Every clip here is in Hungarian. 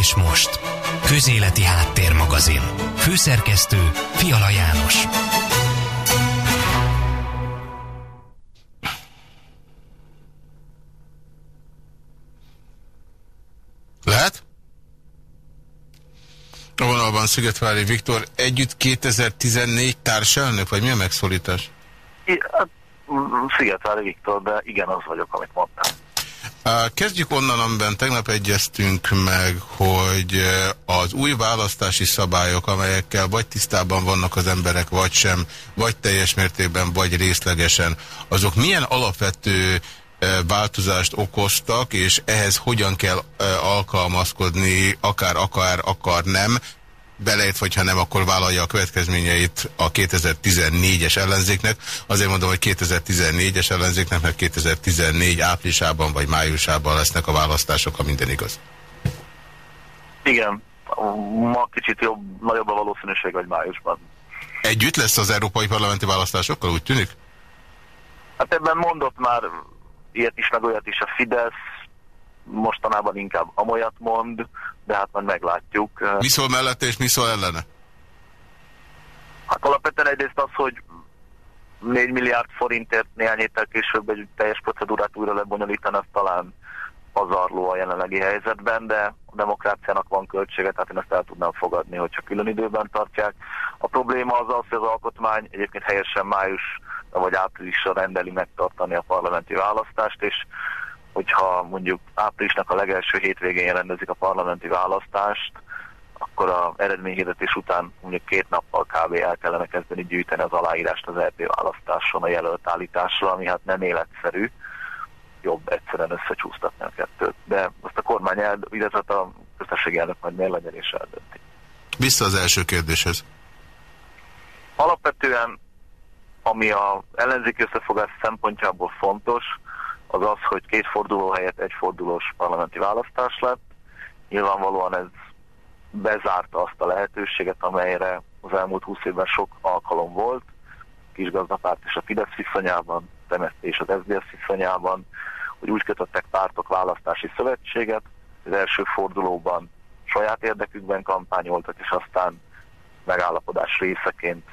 És most, Közéleti Háttérmagazin. Főszerkesztő Fiala János. Lehet? A vonalban Szigetvári Viktor együtt 2014 társelnök, vagy mi a megszólítás? I, hát, mm, Viktor, de igen, az vagyok, amit mondtam. Kezdjük onnan, amiben tegnap egyeztünk meg, hogy az új választási szabályok, amelyekkel vagy tisztában vannak az emberek, vagy sem, vagy teljes mértékben, vagy részlegesen, azok milyen alapvető változást okoztak, és ehhez hogyan kell alkalmazkodni, akár, akár, akar nem, belejött, vagy ha nem, akkor vállalja a következményeit a 2014-es ellenzéknek. Azért mondom, hogy 2014-es ellenzéknek, mert 2014 áprilisában vagy májusában lesznek a választások, ha minden igaz. Igen, ma kicsit jobb, nagyobb a valószínűség, vagy májusban. Együtt lesz az európai parlamenti választásokkal, úgy tűnik? Hát ebben mondott már ilyet is, meg olyat is a Fidesz, mostanában inkább amolyat mond, de hát majd meglátjuk. Mi szól mellette és mi szól ellene? Hát alapvetően egyrészt az, hogy 4 milliárd forintért néhány héttel később egy teljes procedúrát újra lebonyolítani, az talán pazarló a jelenlegi helyzetben, de a demokráciának van költsége, tehát én ezt el tudnám fogadni, hogyha külön időben tartják. A probléma az az, hogy az alkotmány egyébként helyesen május vagy áprilisra rendeli megtartani a parlamenti választást, és hogyha mondjuk áprilisnak a legelső hétvégén rendezik a parlamenti választást, akkor a eredményhirdetés után mondjuk két nappal kb. el kellene kezdeni gyűjteni az aláírást az RP választáson a jelölt állításra, ami hát nem életszerű, jobb egyszerűen összecsúsztatni a kettőt. De azt a kormány, el, illetve a köztességi elnök majd mérlegyen és eldönti. Vissza az első kérdéshez. Alapvetően, ami a ellenzéki összefogás szempontjából fontos, az az, hogy két forduló helyett egy fordulós parlamenti választás lett. Nyilvánvalóan ez bezárta azt a lehetőséget, amelyre az elmúlt 20 évben sok alkalom volt, kisgazdapárt és a Fidesz viszonyában, az és az SZDSZ viszonyában, hogy úgy kötöttek pártok választási szövetséget, az első fordulóban saját érdekükben kampányoltak, és aztán megállapodás részeként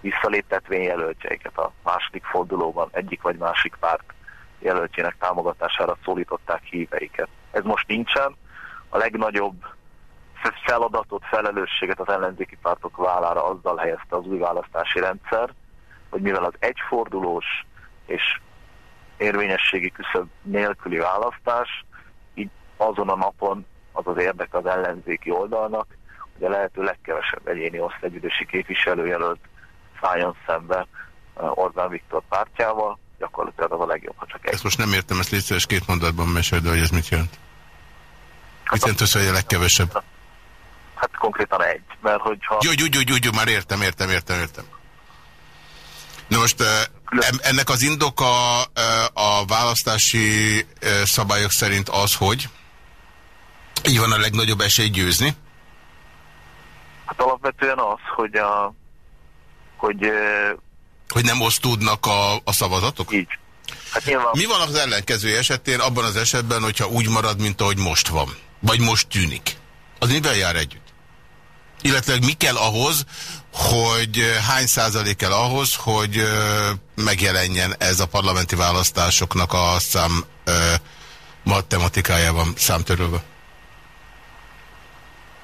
visszaléptetvényjelöltjeiket a második fordulóban egyik vagy másik párt jelöltjének támogatására szólították híveiket. Ez most nincsen. A legnagyobb feladatot, felelősséget az ellenzéki pártok vállára azzal helyezte az új választási rendszer, hogy mivel az egyfordulós és érvényességi küszöb nélküli választás, így azon a napon az az érdek az ellenzéki oldalnak, hogy a lehető legkevesebb egyéni osztálygyűlési képviselőjelölt szálljon szembe eh, Orbán Viktor pártjával, gyakorlatilag az a legjobb, ha csak egy. Ezt most nem értem, ezt létszeres két mondatban mesél, de hogy ez mit jelent? Hát mit jelent az, hogy a legkevesebb? Hát konkrétan egy, mert hogyha... Jó, jó, jó, jó, már értem, értem, értem, értem. Na most ennek az indoka a választási szabályok szerint az, hogy így van a legnagyobb esély győzni? Hát alapvetően az, hogy a hogy hogy nem osztódnak a, a szavazatok? Így. Hát nyilván... Mi van az ellenkező esetén, abban az esetben, hogyha úgy marad, mint ahogy most van? Vagy most tűnik? Az mivel jár együtt? Illetve mi kell ahhoz, hogy hány százalék kell ahhoz, hogy megjelenjen ez a parlamenti választásoknak a szám matematikájában számtörölve?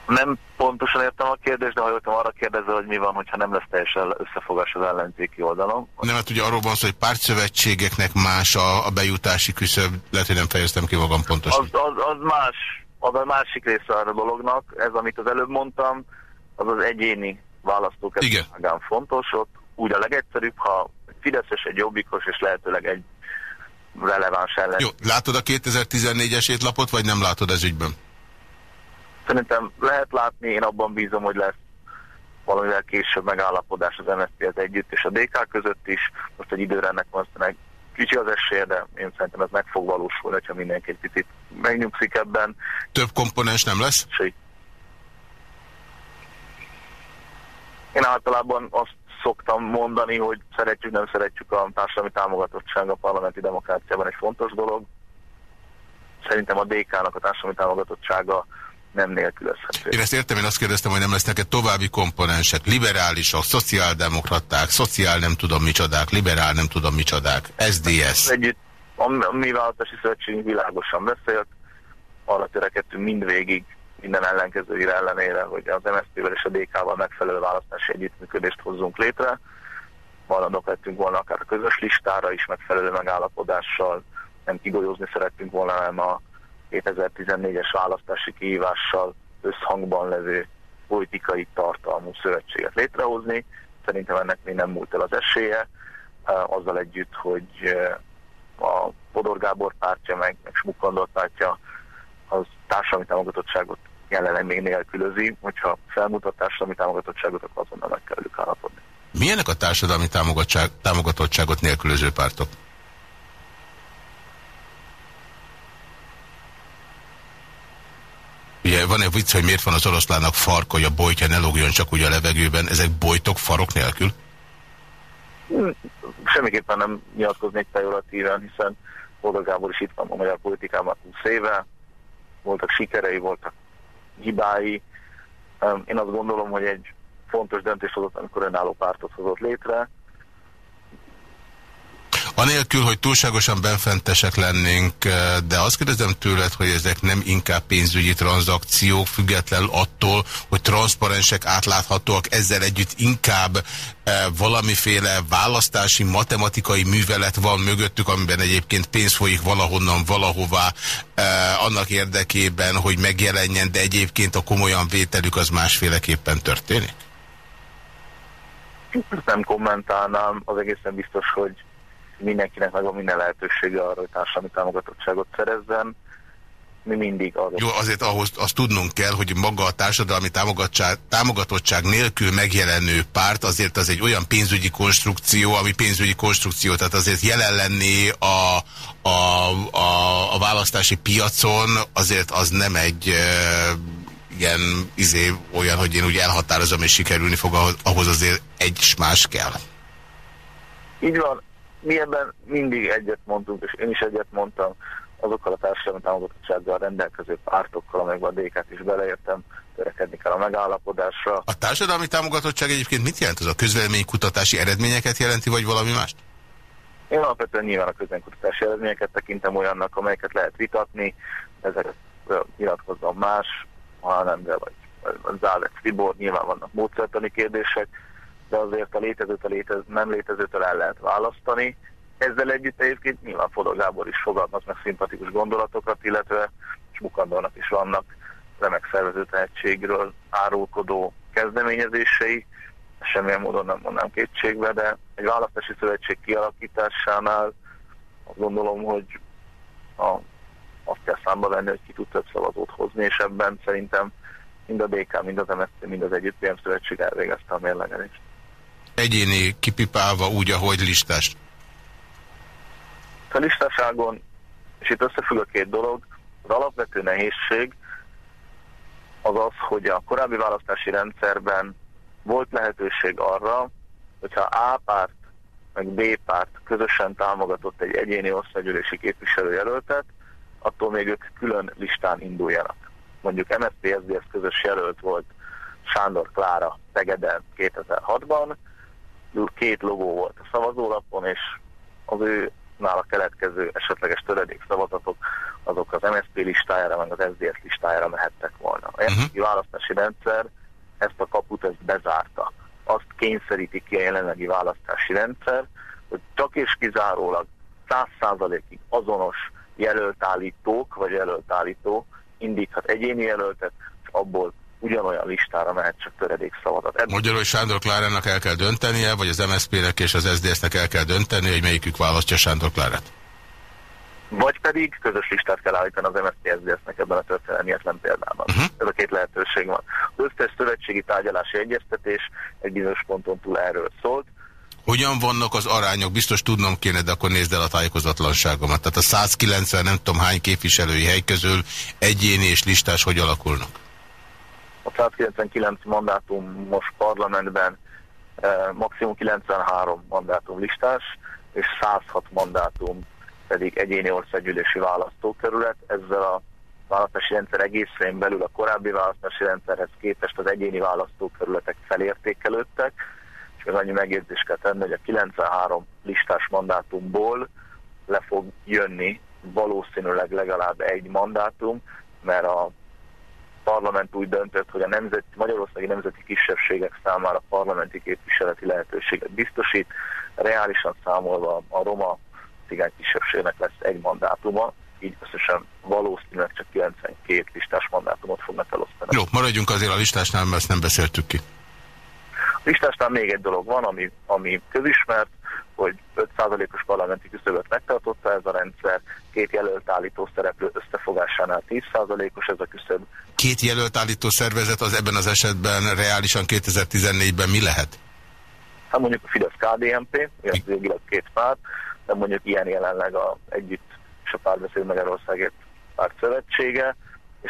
Nem pontosan értem a kérdést, de ha jöttem arra kérdező, hogy mi van, hogyha nem lesz teljesen összefogás az ellenzéki oldalon. Nem, mert ugye arról van szó, hogy pártszövetségeknek más a, a bejutási küszöb, lehet, hogy nem fejeztem ki magam pontosan. Az, az, az más, az a másik része a dolognak, ez amit az előbb mondtam, az az egyéni választókerületben fontos, ott úgy a legegyszerűbb, ha egy Fideszes, egy Jobbikos és lehetőleg egy releváns ellen. Jó, látod a 2014-es étlapot, vagy nem látod ez ügyben? Szerintem lehet látni, én abban bízom, hogy lesz valamivel később megállapodás az MSZP-hez együtt, és a DK között is. Most egy időre ennek meg kicsi az esélye, de én szerintem ez meg fog valósulni, ha mindenki egy picit megnyugszik ebben. Több komponens nem lesz? Én általában azt szoktam mondani, hogy szeretjük, nem szeretjük a társadalmi támogatottság a parlamenti demokráciában egy fontos dolog. Szerintem a DK-nak a társadalmi támogatottsága nem nélkülözhető. Én ezt értem, én azt kérdeztem, hogy nem lesz neked további komponensek, liberálisok, szociáldemokraták, szociál nem tudom micsodák, liberál nem tudom micsodák, SDS. Együtt a mi választási szövetségünk világosan beszélt, arra törekedtünk mindvégig, minden ellenkezőire ellenére, hogy az MSZP-vel és a DK-val megfelelő választási együttműködést hozzunk létre. Maradok lettünk volna akár a közös listára is megfelelő megállapodással, nem kigolyozni szerettünk volna, hanem a 2014-es választási kihívással összhangban levő politikai tartalmú szövetséget létrehozni. Szerintem ennek még nem múlt el az esélye, azzal együtt, hogy a Podor Gábor pártja, meg, meg Smukandor pártja az társadalmi támogatottságot jelenleg még nélkülözi, hogyha felmutat társadalmi támogatottságot, akkor azonnal meg kell ők állapodni. Milyenek a társadalmi támogatottságot nélkülöző pártok? Ugye van egy vicc, hogy miért van az oroszlának fark, hogy a bojtja ne lógjon csak úgy a levegőben. Ezek bojtok farok nélkül? Semmiképpen nem nyilatkoznék pejoratíven, hiszen Boldog Gábor is itt van a magyar politikában 20 éve, voltak sikerei, voltak hibái. Én azt gondolom, hogy egy fontos döntés hozott, amikor önálló pártot hozott létre, Anélkül, hogy túlságosan benfentesek lennénk, eh, de azt kérdezem tőled, hogy ezek nem inkább pénzügyi tranzakciók, független attól, hogy transzparensek, átláthatóak, ezzel együtt inkább eh, valamiféle választási, matematikai művelet van mögöttük, amiben egyébként pénz folyik valahonnan, valahová, eh, annak érdekében, hogy megjelenjen, de egyébként a komolyan vételük az másféleképpen történik? Nem kommentálnám, az egészen biztos, hogy mindenkinek megvan minden lehetősége arra, hogy társadalmi támogatottságot szerezzen. Mi mindig az. Jó, azért ahhoz azt tudnunk kell, hogy maga a társadalmi támogatottság nélkül megjelenő párt azért az egy olyan pénzügyi konstrukció, ami pénzügyi konstrukció, tehát azért jelen lenni a, a, a, a választási piacon azért az nem egy e, ilyen izé, olyan, hogy én úgy elhatározom és sikerülni fog, ahhoz azért egy más kell. Így van, mi ebben mindig egyet mondtunk, és én is egyet mondtam, azokkal a társadalmi támogatottsággal rendelkező pártokkal, amelyekben a DK-t is beleértem, törekedni kell a megállapodásra. A társadalmi támogatottság egyébként mit jelent? Az a közvéleménykutatási eredményeket jelenti, vagy valami mást? Én alapvetően nyilván a közvéleménykutatási eredményeket tekintem olyannak, amelyeket lehet vitatni, ezeket nyilatkozom más, hanem de vagy Zálek Tibor, nyilván vannak módszertani kérdések, de azért a létezőt a létez, nem létezőtől el lehet választani. Ezzel együtt egyébként nyilván Fodor Gábor is fogalmaz meg szimpatikus gondolatokat, illetve Smukandornak is vannak remek szervező tehetségről árulkodó kezdeményezései, semmilyen módon nem mondnám kétségbe, de egy választási szövetség kialakításánál azt gondolom, hogy a, azt kell számba venni, hogy ki tud több szavazót hozni, és ebben szerintem mind a DK, mind az MSZP, mind az Együtt Szövetség elvégezte a mérlegelést egyéni kipipálva úgy, ahogy listás? A listaságon, és itt összefügg a két dolog, az alapvető nehézség az az, hogy a korábbi választási rendszerben volt lehetőség arra, hogyha A párt meg B párt közösen támogatott egy egyéni országgyűlési képviselőjelöltet, attól még ők külön listán induljanak. Mondjuk MSZP SZDSZ közös jelölt volt Sándor Klára Tegeden 2006-ban, két logó volt a szavazólapon, és az ő nála keletkező esetleges töredék szavazatok azok az MSZP listájára, meg az SZDSZ listájára mehettek volna. A uh-huh. választási rendszer ezt a kaput ezt bezárta. Azt kényszeríti ki a jelenlegi választási rendszer, hogy csak és kizárólag 100%-ig azonos jelöltállítók, vagy jelöltállító indíthat egyéni jelöltet, és abból ugyanolyan listára mehet csak töredék szavazat. Magyarul, hogy Sándor Klárának el kell döntenie, vagy az MSZP-nek és az SZDSZ-nek el kell dönteni, hogy melyikük választja Sándor Klárát? Vagy pedig közös listát kell állítani az MSZP SZDSZ-nek ebben a történelmietlen példában. Uh -huh. Ez a két lehetőség van. Az összes szövetségi tárgyalási egyeztetés egy bizonyos ponton túl erről szólt. Hogyan vannak az arányok? Biztos tudnom kéne, de akkor nézd el a tájékozatlanságomat. Tehát a 190 nem tudom hány képviselői hely közül egyéni és listás hogy alakulnak? A 199 mandátumos parlamentben maximum 93 mandátum listás, és 106 mandátum pedig egyéni országgyűlési választókerület. Ezzel a választási rendszer egészén belül a korábbi választási rendszerhez képest az egyéni választókerületek felértékelődtek, és még annyi megjegyzést kell tenni, hogy a 93 listás mandátumból le fog jönni valószínűleg legalább egy mandátum, mert a parlament úgy döntött, hogy a nemzeti, magyarországi nemzeti kisebbségek számára parlamenti képviseleti lehetőséget biztosít, reálisan számolva a roma cigány kisebbségnek lesz egy mandátuma, így összesen valószínűleg csak 92 listás mandátumot fognak elosztani. Jó, maradjunk azért a listásnál, mert ezt nem beszéltük ki. A listásnál még egy dolog van, ami, ami közismert, hogy 5%-os parlamenti küszöböt megtartotta ez a rendszer, két jelölt állító szereplő összefogásánál 10%-os ez a küszöb. Két jelölt állító szervezet az ebben az esetben reálisan 2014-ben mi lehet? Hát mondjuk a Fidesz-KDNP, illetve két párt, de mondjuk ilyen jelenleg a együtt és a párbeszéd Magyarországért párt szövetsége.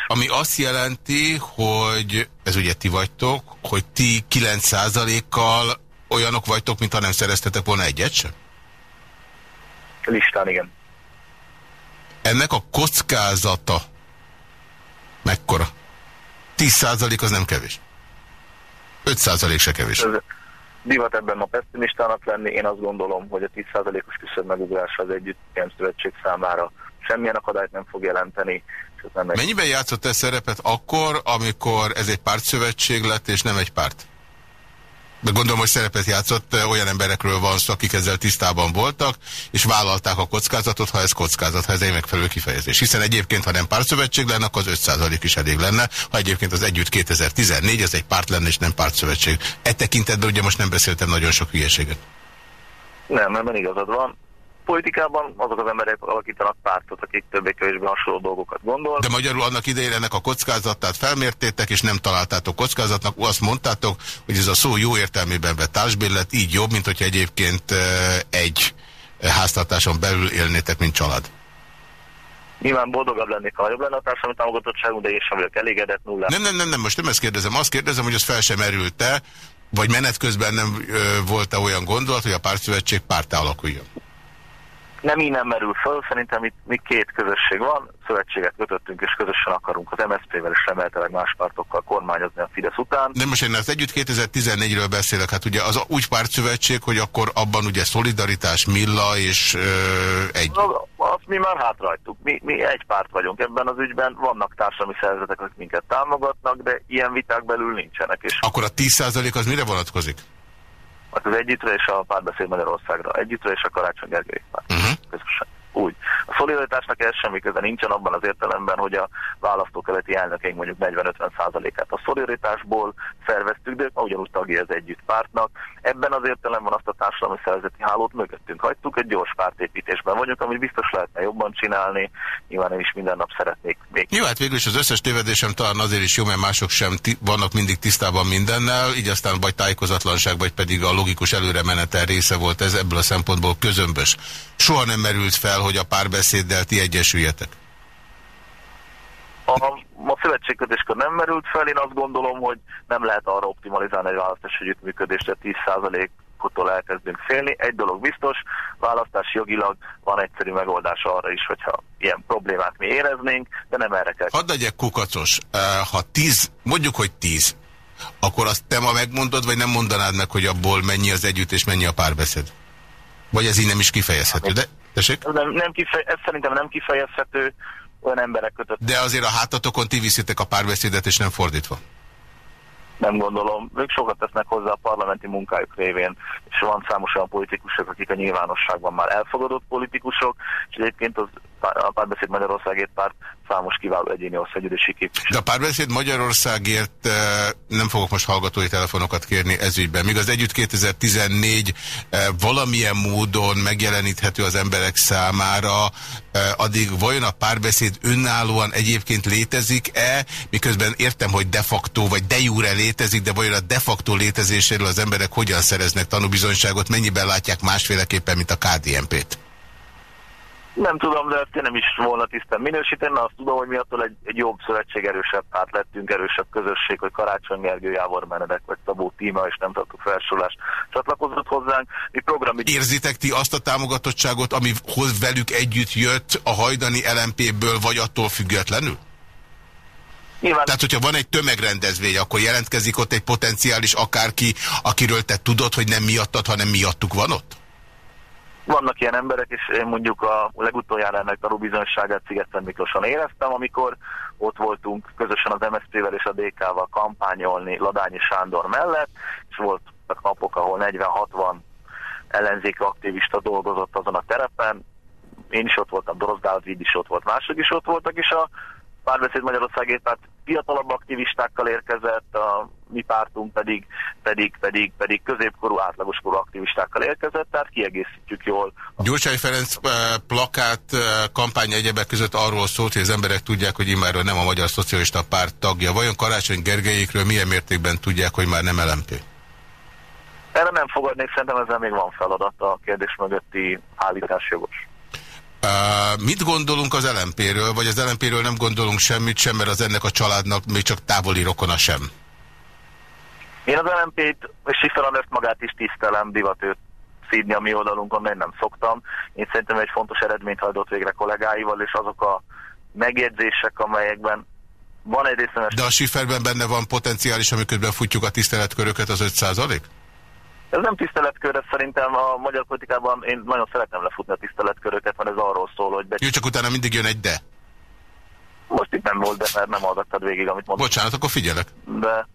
Ami azt jelenti, hogy ez ugye ti vagytok, hogy ti 9%-kal olyanok vagytok, mintha nem szereztetek volna egyet sem? Listán, igen. Ennek a kockázata mekkora? 10% az nem kevés. 5% se kevés. Ez divat ebben a pessimistának lenni. Én azt gondolom, hogy a 10%-os küszöb megugrása az együtt ilyen szövetség számára semmilyen akadályt nem fog jelenteni. És nem egy... Mennyiben játszott ez szerepet akkor, amikor ez egy pártszövetség lett, és nem egy párt? De gondolom, hogy szerepet játszott, olyan emberekről van szó, akik ezzel tisztában voltak, és vállalták a kockázatot, ha ez kockázat, ha ez egy megfelelő kifejezés. Hiszen egyébként, ha nem pártszövetség lenne, akkor az 5% is elég lenne, ha egyébként az együtt 2014, ez egy párt lenne, és nem pártszövetség. E tekintetben ugye most nem beszéltem nagyon sok hülyeséget. Nem, nem igazad van politikában azok az emberek alakítanak pártot, akik többé-kevésbé hasonló dolgokat gondol. De magyarul annak idején ennek a kockázatát felmértétek, és nem találtátok kockázatnak. Azt mondtátok, hogy ez a szó jó értelmében vett társbérlet, így jobb, mint hogyha egyébként egy háztartáson belül élnétek, mint család. Nyilván boldogabb lennék, ha jobb lenne a társadalmi támogatottságunk, de én sem vagyok elégedett nulla. Nem, nem, nem, nem, most nem ezt kérdezem. Azt kérdezem, hogy az fel sem merült-e, vagy menet közben nem volt-e olyan gondolat, hogy a pártszövetség pártá alakuljon? Nem nem merül föl, szerintem itt mi két közösség van, szövetséget kötöttünk, és közösen akarunk az MSZP-vel és remélhetőleg más pártokkal kormányozni a Fidesz után. De most én az együtt 2014-ről beszélek, hát ugye az úgy pártszövetség, hogy akkor abban ugye szolidaritás, Milla és ö, egy... Na, azt mi már hátrajtuk. Mi, mi egy párt vagyunk ebben az ügyben, vannak társadalmi szervezetek, akik minket támogatnak, de ilyen viták belül nincsenek. És... Akkor a 10% az mire vonatkozik? Hát az együttre és a párbeszéd Magyarországra. Együttre és a Karácsony Gergely. Uh -huh. Közösen. Úgy. A szolidaritásnak ez semmi köze nincsen abban az értelemben, hogy a választókeleti elnökeink mondjuk 40-50%-át a szolidaritásból szerveztük, de ma ugyanúgy tagja az együtt pártnak. Ebben az értelemben azt a társadalmi szervezeti hálót mögöttünk hagytuk, egy gyors pártépítésben vagyunk, amit biztos lehetne jobban csinálni. Nyilván én is minden nap szeretnék még. Jó, hát végül is az összes tévedésem talán azért is jó, mert mások sem vannak mindig tisztában mindennel, így aztán vagy tájékozatlanság, vagy pedig a logikus előre menetel része volt ez ebből a szempontból közömbös. Soha nem merült fel, hogy a párbeszéddel ti egyesüljetek? A, a szövetségkötéskor nem merült fel, én azt gondolom, hogy nem lehet arra optimalizálni egy választási együttműködést, hogy 10%-tól elkezdünk félni. Egy dolog biztos, választási jogilag van egyszerű megoldás arra is, hogyha ilyen problémát mi éreznénk, de nem erre kell. Hadd legyek kukacos, ha 10, mondjuk, hogy 10, akkor azt te ma megmondod, vagy nem mondanád meg, hogy abból mennyi az együtt és mennyi a párbeszéd? Vagy ez így nem is kifejezhető, de Tessék? Nem, nem kifej, ez szerintem nem kifejezhető, olyan emberek kötött. De azért a hátatokon ti viszitek a párbeszédet, és nem fordítva. Nem gondolom. Ők sokat tesznek hozzá a parlamenti munkájuk révén, és van számos olyan politikusok, akik a nyilvánosságban már elfogadott politikusok, és egyébként az a párbeszéd Magyarországért párt számos kiváló egyéni országgyűlési képviselő. De a párbeszéd Magyarországért eh, nem fogok most hallgatói telefonokat kérni ezügyben. Míg az Együtt 2014 eh, valamilyen módon megjeleníthető az emberek számára, eh, addig vajon a párbeszéd önállóan egyébként létezik-e? Miközben értem, hogy de facto vagy de jure létezik, de vajon a de facto létezéséről az emberek hogyan szereznek tanúbizonyságot, mennyiben látják másféleképpen, mint a KDNP-t? Nem tudom, de ezt én nem is volna tisztán minősíteni, azt tudom, hogy mi attól egy, egy jobb szövetség, erősebb párt lettünk, erősebb közösség, hogy Karácsony Gergő, Jávor Menedek vagy Szabó Tíma, és nem tartok felsorolás csatlakozott hozzánk. Mi program... Érzitek ti azt a támogatottságot, ami hoz velük együtt jött a hajdani LMP-ből, vagy attól függetlenül? Nyilván... Tehát, hogyha van egy tömegrendezvény, akkor jelentkezik ott egy potenciális akárki, akiről te tudod, hogy nem miattad, hanem miattuk van ott? Vannak ilyen emberek, és én mondjuk a legutoljára ennek a bizonyságát Szigeten Miklóson éreztem, amikor ott voltunk közösen az MSZP-vel és a DK-val kampányolni Ladányi Sándor mellett, és volt napok, ahol 40-60 ellenzéki aktivista dolgozott azon a terepen, én is ott voltam, Dorosz Dávid is ott volt, mások is ott voltak, és a párbeszéd Magyarországért párt fiatalabb aktivistákkal érkezett, a mi pártunk pedig, pedig, pedig, pedig középkorú, átlagoskorú aktivistákkal érkezett, tehát kiegészítjük jól. Gyurcsány Ferenc eh, plakát eh, kampány egyebek között arról szólt, hogy az emberek tudják, hogy immáról nem a Magyar Szocialista Párt tagja. Vajon Karácsony Gergelyékről milyen mértékben tudják, hogy már nem LMP? Erre nem fogadnék, szerintem ezzel még van feladat a kérdés mögötti állítás jogos. Uh, mit gondolunk az LMP-ről, vagy az LMP-ről nem gondolunk semmit sem, mert az ennek a családnak még csak távoli rokona sem? Én az LMP-t, és ezt magát is tisztelem, divat őt szídni a mi oldalunkon, én nem szoktam. Én szerintem egy fontos eredményt hajtott végre kollégáival, és azok a megjegyzések, amelyekben van egy részlenes... De a Sifferben benne van potenciális, amikor futjuk a tiszteletköröket az 5 ez nem tiszteletkör, ez szerintem a magyar politikában én nagyon szeretem lefutni a tiszteletköröket, mert ez arról szól, hogy... Jó, csak utána mindig jön egy de. Most itt nem volt de, mert nem hallgattad végig, amit mondtam. Bocsánat, akkor figyelek. De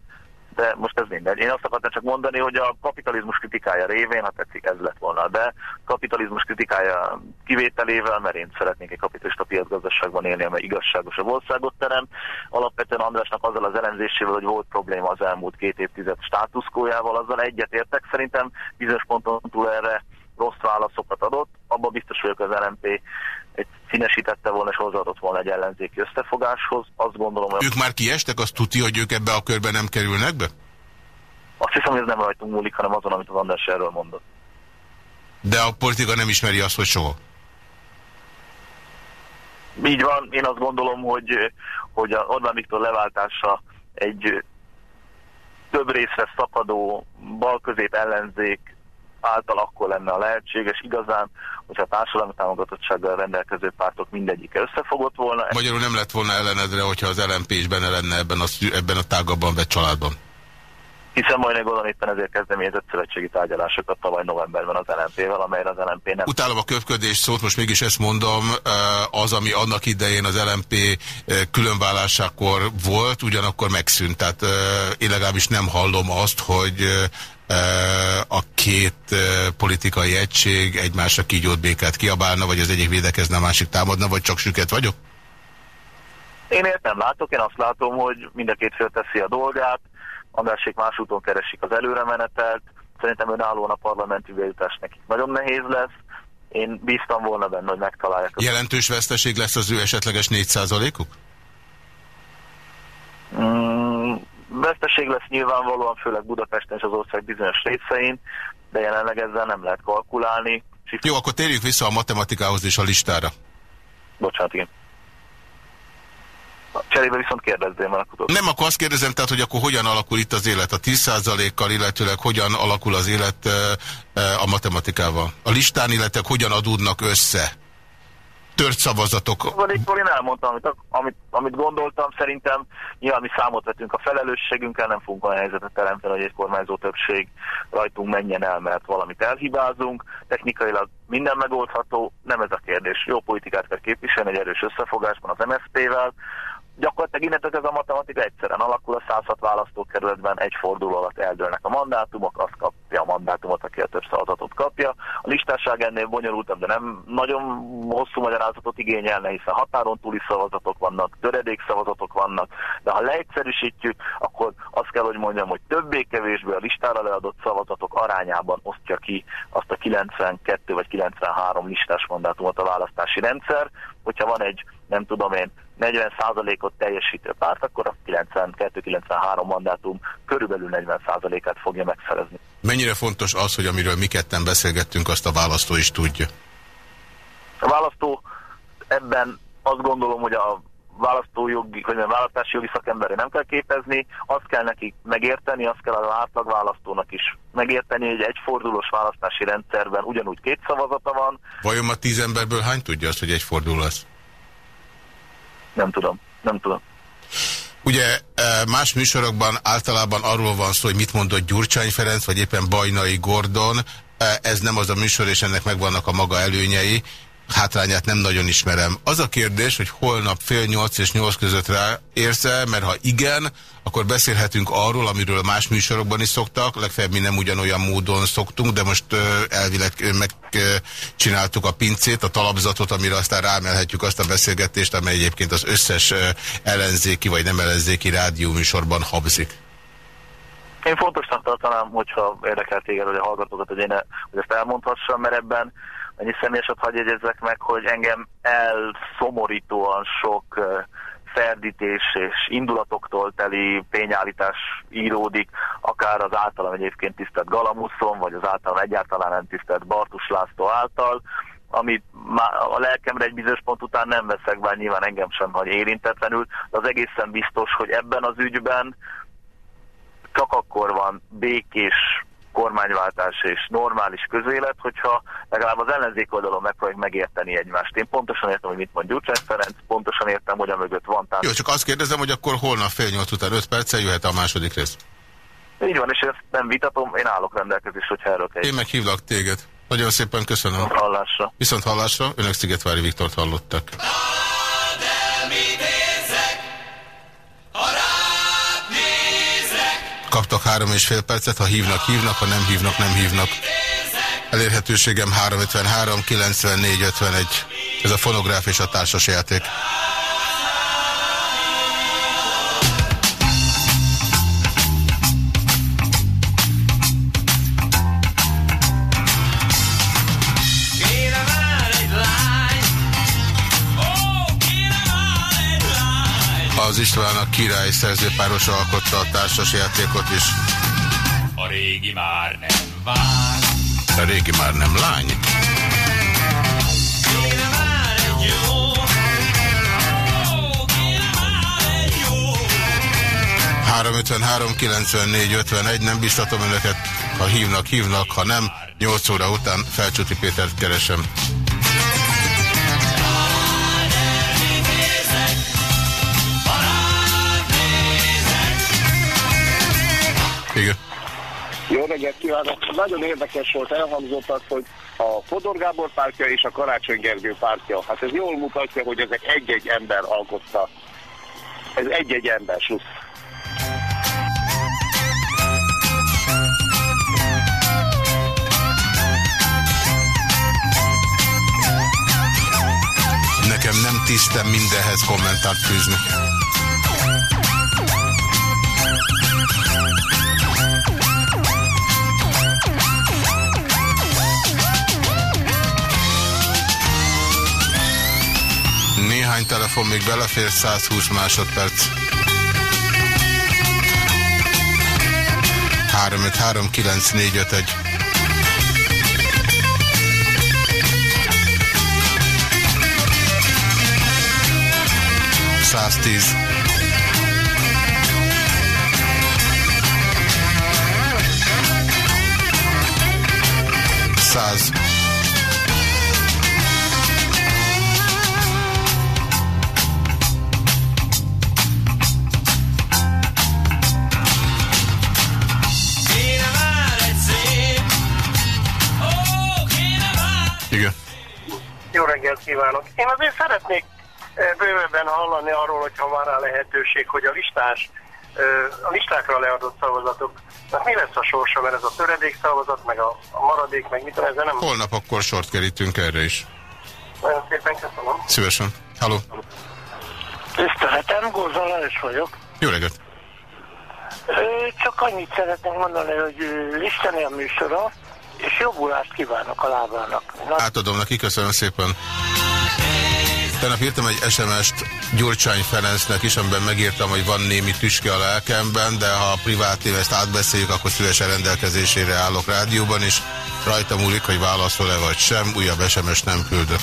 de most ez mindegy. Én azt akartam csak mondani, hogy a kapitalizmus kritikája révén, ha tetszik, ez lett volna, de kapitalizmus kritikája kivételével, mert én szeretnék egy kapitalista piacgazdaságban élni, amely igazságosabb országot terem. Alapvetően Andrásnak azzal az elemzésével, hogy volt probléma az elmúlt két évtized státuszkójával, azzal egyetértek. Szerintem bizonyos ponton túl erre rossz válaszokat adott. Abban biztos vagyok az LMP egy színesítette volna és hozzáadott volna egy ellenzéki összefogáshoz. Azt gondolom, hogy... Ők már kiestek, azt tudja, hogy ők ebbe a körbe nem kerülnek be? Azt hiszem, hogy ez nem rajtunk múlik, hanem azon, amit az András erről mondott. De a politika nem ismeri azt, hogy soha? Így van, én azt gondolom, hogy, hogy a Orbán Viktor leváltása egy több részre szakadó balközép ellenzék által akkor lenne a lehetséges igazán, hogyha a társadalmi támogatottsággal rendelkező pártok mindegyik összefogott volna. Magyarul nem lett volna ellenedre, hogyha az LNP is benne lenne ebben a, ebben a tágabban vett családban? Hiszen majd gondolom éppen ezért kezdeményezett szövetségi tárgyalásokat tavaly novemberben az LNP-vel, amelyre az LNP nem... Utálom a köpködés szót, most mégis ezt mondom, az, ami annak idején az LNP különvállásakor volt, ugyanakkor megszűnt. Tehát én legalábbis nem hallom azt, hogy a két politikai egység egymásra kígyót békát kiabálna, vagy az egyik védekezne, a másik támadna, vagy csak süket vagyok? Én értem látok, én azt látom, hogy mind a két fél teszi a dolgát, Andrásék más úton keresik az előremenetelt, szerintem önállóan a parlamenti bejutás nekik nagyon nehéz lesz, én bíztam volna benne, hogy megtalálják. Jelentős veszteség lesz az ő esetleges 4%-uk? Mm, veszteség lesz nyilvánvalóan, főleg Budapesten és az ország bizonyos részein, de jelenleg ezzel nem lehet kalkulálni. Jó, akkor térjük vissza a matematikához és a listára. Bocsánat, igen. Cserébe viszont kérdezzél már akkor. Nem, akkor azt kérdezem, tehát, hogy akkor hogyan alakul itt az élet a 10%-kal, illetőleg hogyan alakul az élet a matematikával? A listán, illetve hogyan adódnak össze? Tört szavazatok. Valójában én elmondtam, amit, amit, amit gondoltam, szerintem nyilván mi számot vetünk a felelősségünkkel, nem fogunk olyan helyzetet teremteni, hogy egy kormányzó többség rajtunk menjen el, mert valamit elhibázunk. Technikailag minden megoldható, nem ez a kérdés. Jó politikát kell képviselni egy erős összefogásban az MSZP-vel, gyakorlatilag innentől ez a matematika egyszerűen alakul, a 106 választókerületben egy forduló alatt eldőlnek a mandátumok, azt kapja a mandátumot, aki a több szavazatot kapja. A listásság ennél bonyolultabb, de nem nagyon hosszú magyarázatot igényelne, hiszen határon túli szavazatok vannak, töredék szavazatok vannak, de ha leegyszerűsítjük, akkor azt kell, hogy mondjam, hogy többé-kevésbé a listára leadott szavazatok arányában osztja ki azt a 92 vagy 93 listás mandátumot a választási rendszer, hogyha van egy, nem tudom én, 40%-ot teljesítő párt, akkor a 92-93 mandátum körülbelül 40%-át fogja megszerezni. Mennyire fontos az, hogy amiről mi ketten beszélgettünk, azt a választó is tudja? A A választó ebben azt gondolom, hogy a választójogi, vagy a választási jogi szakemberre nem kell képezni, azt kell nekik megérteni, azt kell az átlag választónak is megérteni, hogy egy fordulós választási rendszerben ugyanúgy két szavazata van. Vajon ma tíz emberből hány tudja azt, hogy egy forduló lesz? Nem tudom, nem tudom. Ugye e, más műsorokban általában arról van szó, hogy mit mondott Gyurcsány Ferenc, vagy éppen Bajnai Gordon. E, ez nem az a műsor, és ennek megvannak a maga előnyei hátrányát nem nagyon ismerem. Az a kérdés, hogy holnap fél nyolc és nyolc között rá érsz -e, mert ha igen, akkor beszélhetünk arról, amiről más műsorokban is szoktak, legfeljebb mi nem ugyanolyan módon szoktunk, de most elvileg megcsináltuk a pincét, a talapzatot, amire aztán rámelhetjük azt a beszélgetést, amely egyébként az összes ellenzéki vagy nem ellenzéki rádióműsorban habzik. Én fontosnak tartanám, hogyha érdekel téged, hogy a hallgatókat, hogy, én e, hogy ezt elmondhassam, mert ebben annyi személyesat hagyj jegyezzek meg, hogy engem elszomorítóan sok ferdítés és indulatoktól teli tényállítás íródik, akár az általam egyébként tisztelt Galamuszon, vagy az általam egyáltalán nem tisztelt Bartus László által, amit a lelkemre egy bizonyos pont után nem veszek, bár nyilván engem sem hagy érintetlenül, de az egészen biztos, hogy ebben az ügyben csak akkor van békés kormányváltás és normális közélet, hogyha legalább az ellenzék oldalon megpróbáljuk megérteni egymást. Én pontosan értem, hogy mit mond Gyurcsány Ferenc, pontosan értem, hogy a mögött van tár. Jó, csak azt kérdezem, hogy akkor holnap fél nyolc után öt perccel jöhet a második rész. Így van, és ezt nem vitatom, én állok rendelkezésre, hogyha erről kell. Én meghívlak téged. Nagyon szépen köszönöm. Viszont hallásra. Viszont hallásra, önök Szigetvári Viktort hallottak. Kaptak három és fél percet, ha hívnak, hívnak, ha nem hívnak, nem hívnak. Elérhetőségem 353 94 51. Ez a fonográf és a társas játék. Az István a király szerzőpáros alkotta a társas játékot is. A régi már nem vár. A régi már nem lány. Három 94 51, nem biztatom önöket, ha hívnak, hívnak, ha nem, 8 óra után Felcsúti Pétert keresem. Reggelt kívánok! Nagyon érdekes volt, elhangzott az, hogy a Fodor Gábor pártja és a Karácsony Gergő pártja. Hát ez jól mutatja, hogy ezek egy-egy ember alkotta. Ez egy-egy ember slusz. Nekem nem tisztem mindenhez kommentárt fűzni. Telefon még belefér, 120 másodperc. 353 9451 110 kívánok! Én azért szeretnék bővebben hallani arról, hogyha van rá lehetőség, hogy a listás, a listákra leadott szavazatok, tehát mi lesz a sorsa, mert ez a töredék szavazat, meg a, a maradék, meg mit tudom, ezzel nem... Holnap akkor sort kerítünk erre is. Nagyon szépen köszönöm. Szívesen. Halló. Tiszteletem, Góza Lajos vagyok. Jó reggelt. Csak annyit szeretnék mondani, hogy listeni a műsora, és jobbulást kívánok a lábának. Na... Átadom neki, köszönöm szépen. Tegnap írtam egy SMS-t Gyurcsány Ferencnek is, amiben megírtam, hogy van némi tüske a lelkemben, de ha a privát ezt átbeszéljük, akkor szívesen rendelkezésére állok rádióban, és rajta múlik, hogy válaszol-e vagy sem, újabb SMS nem küldök.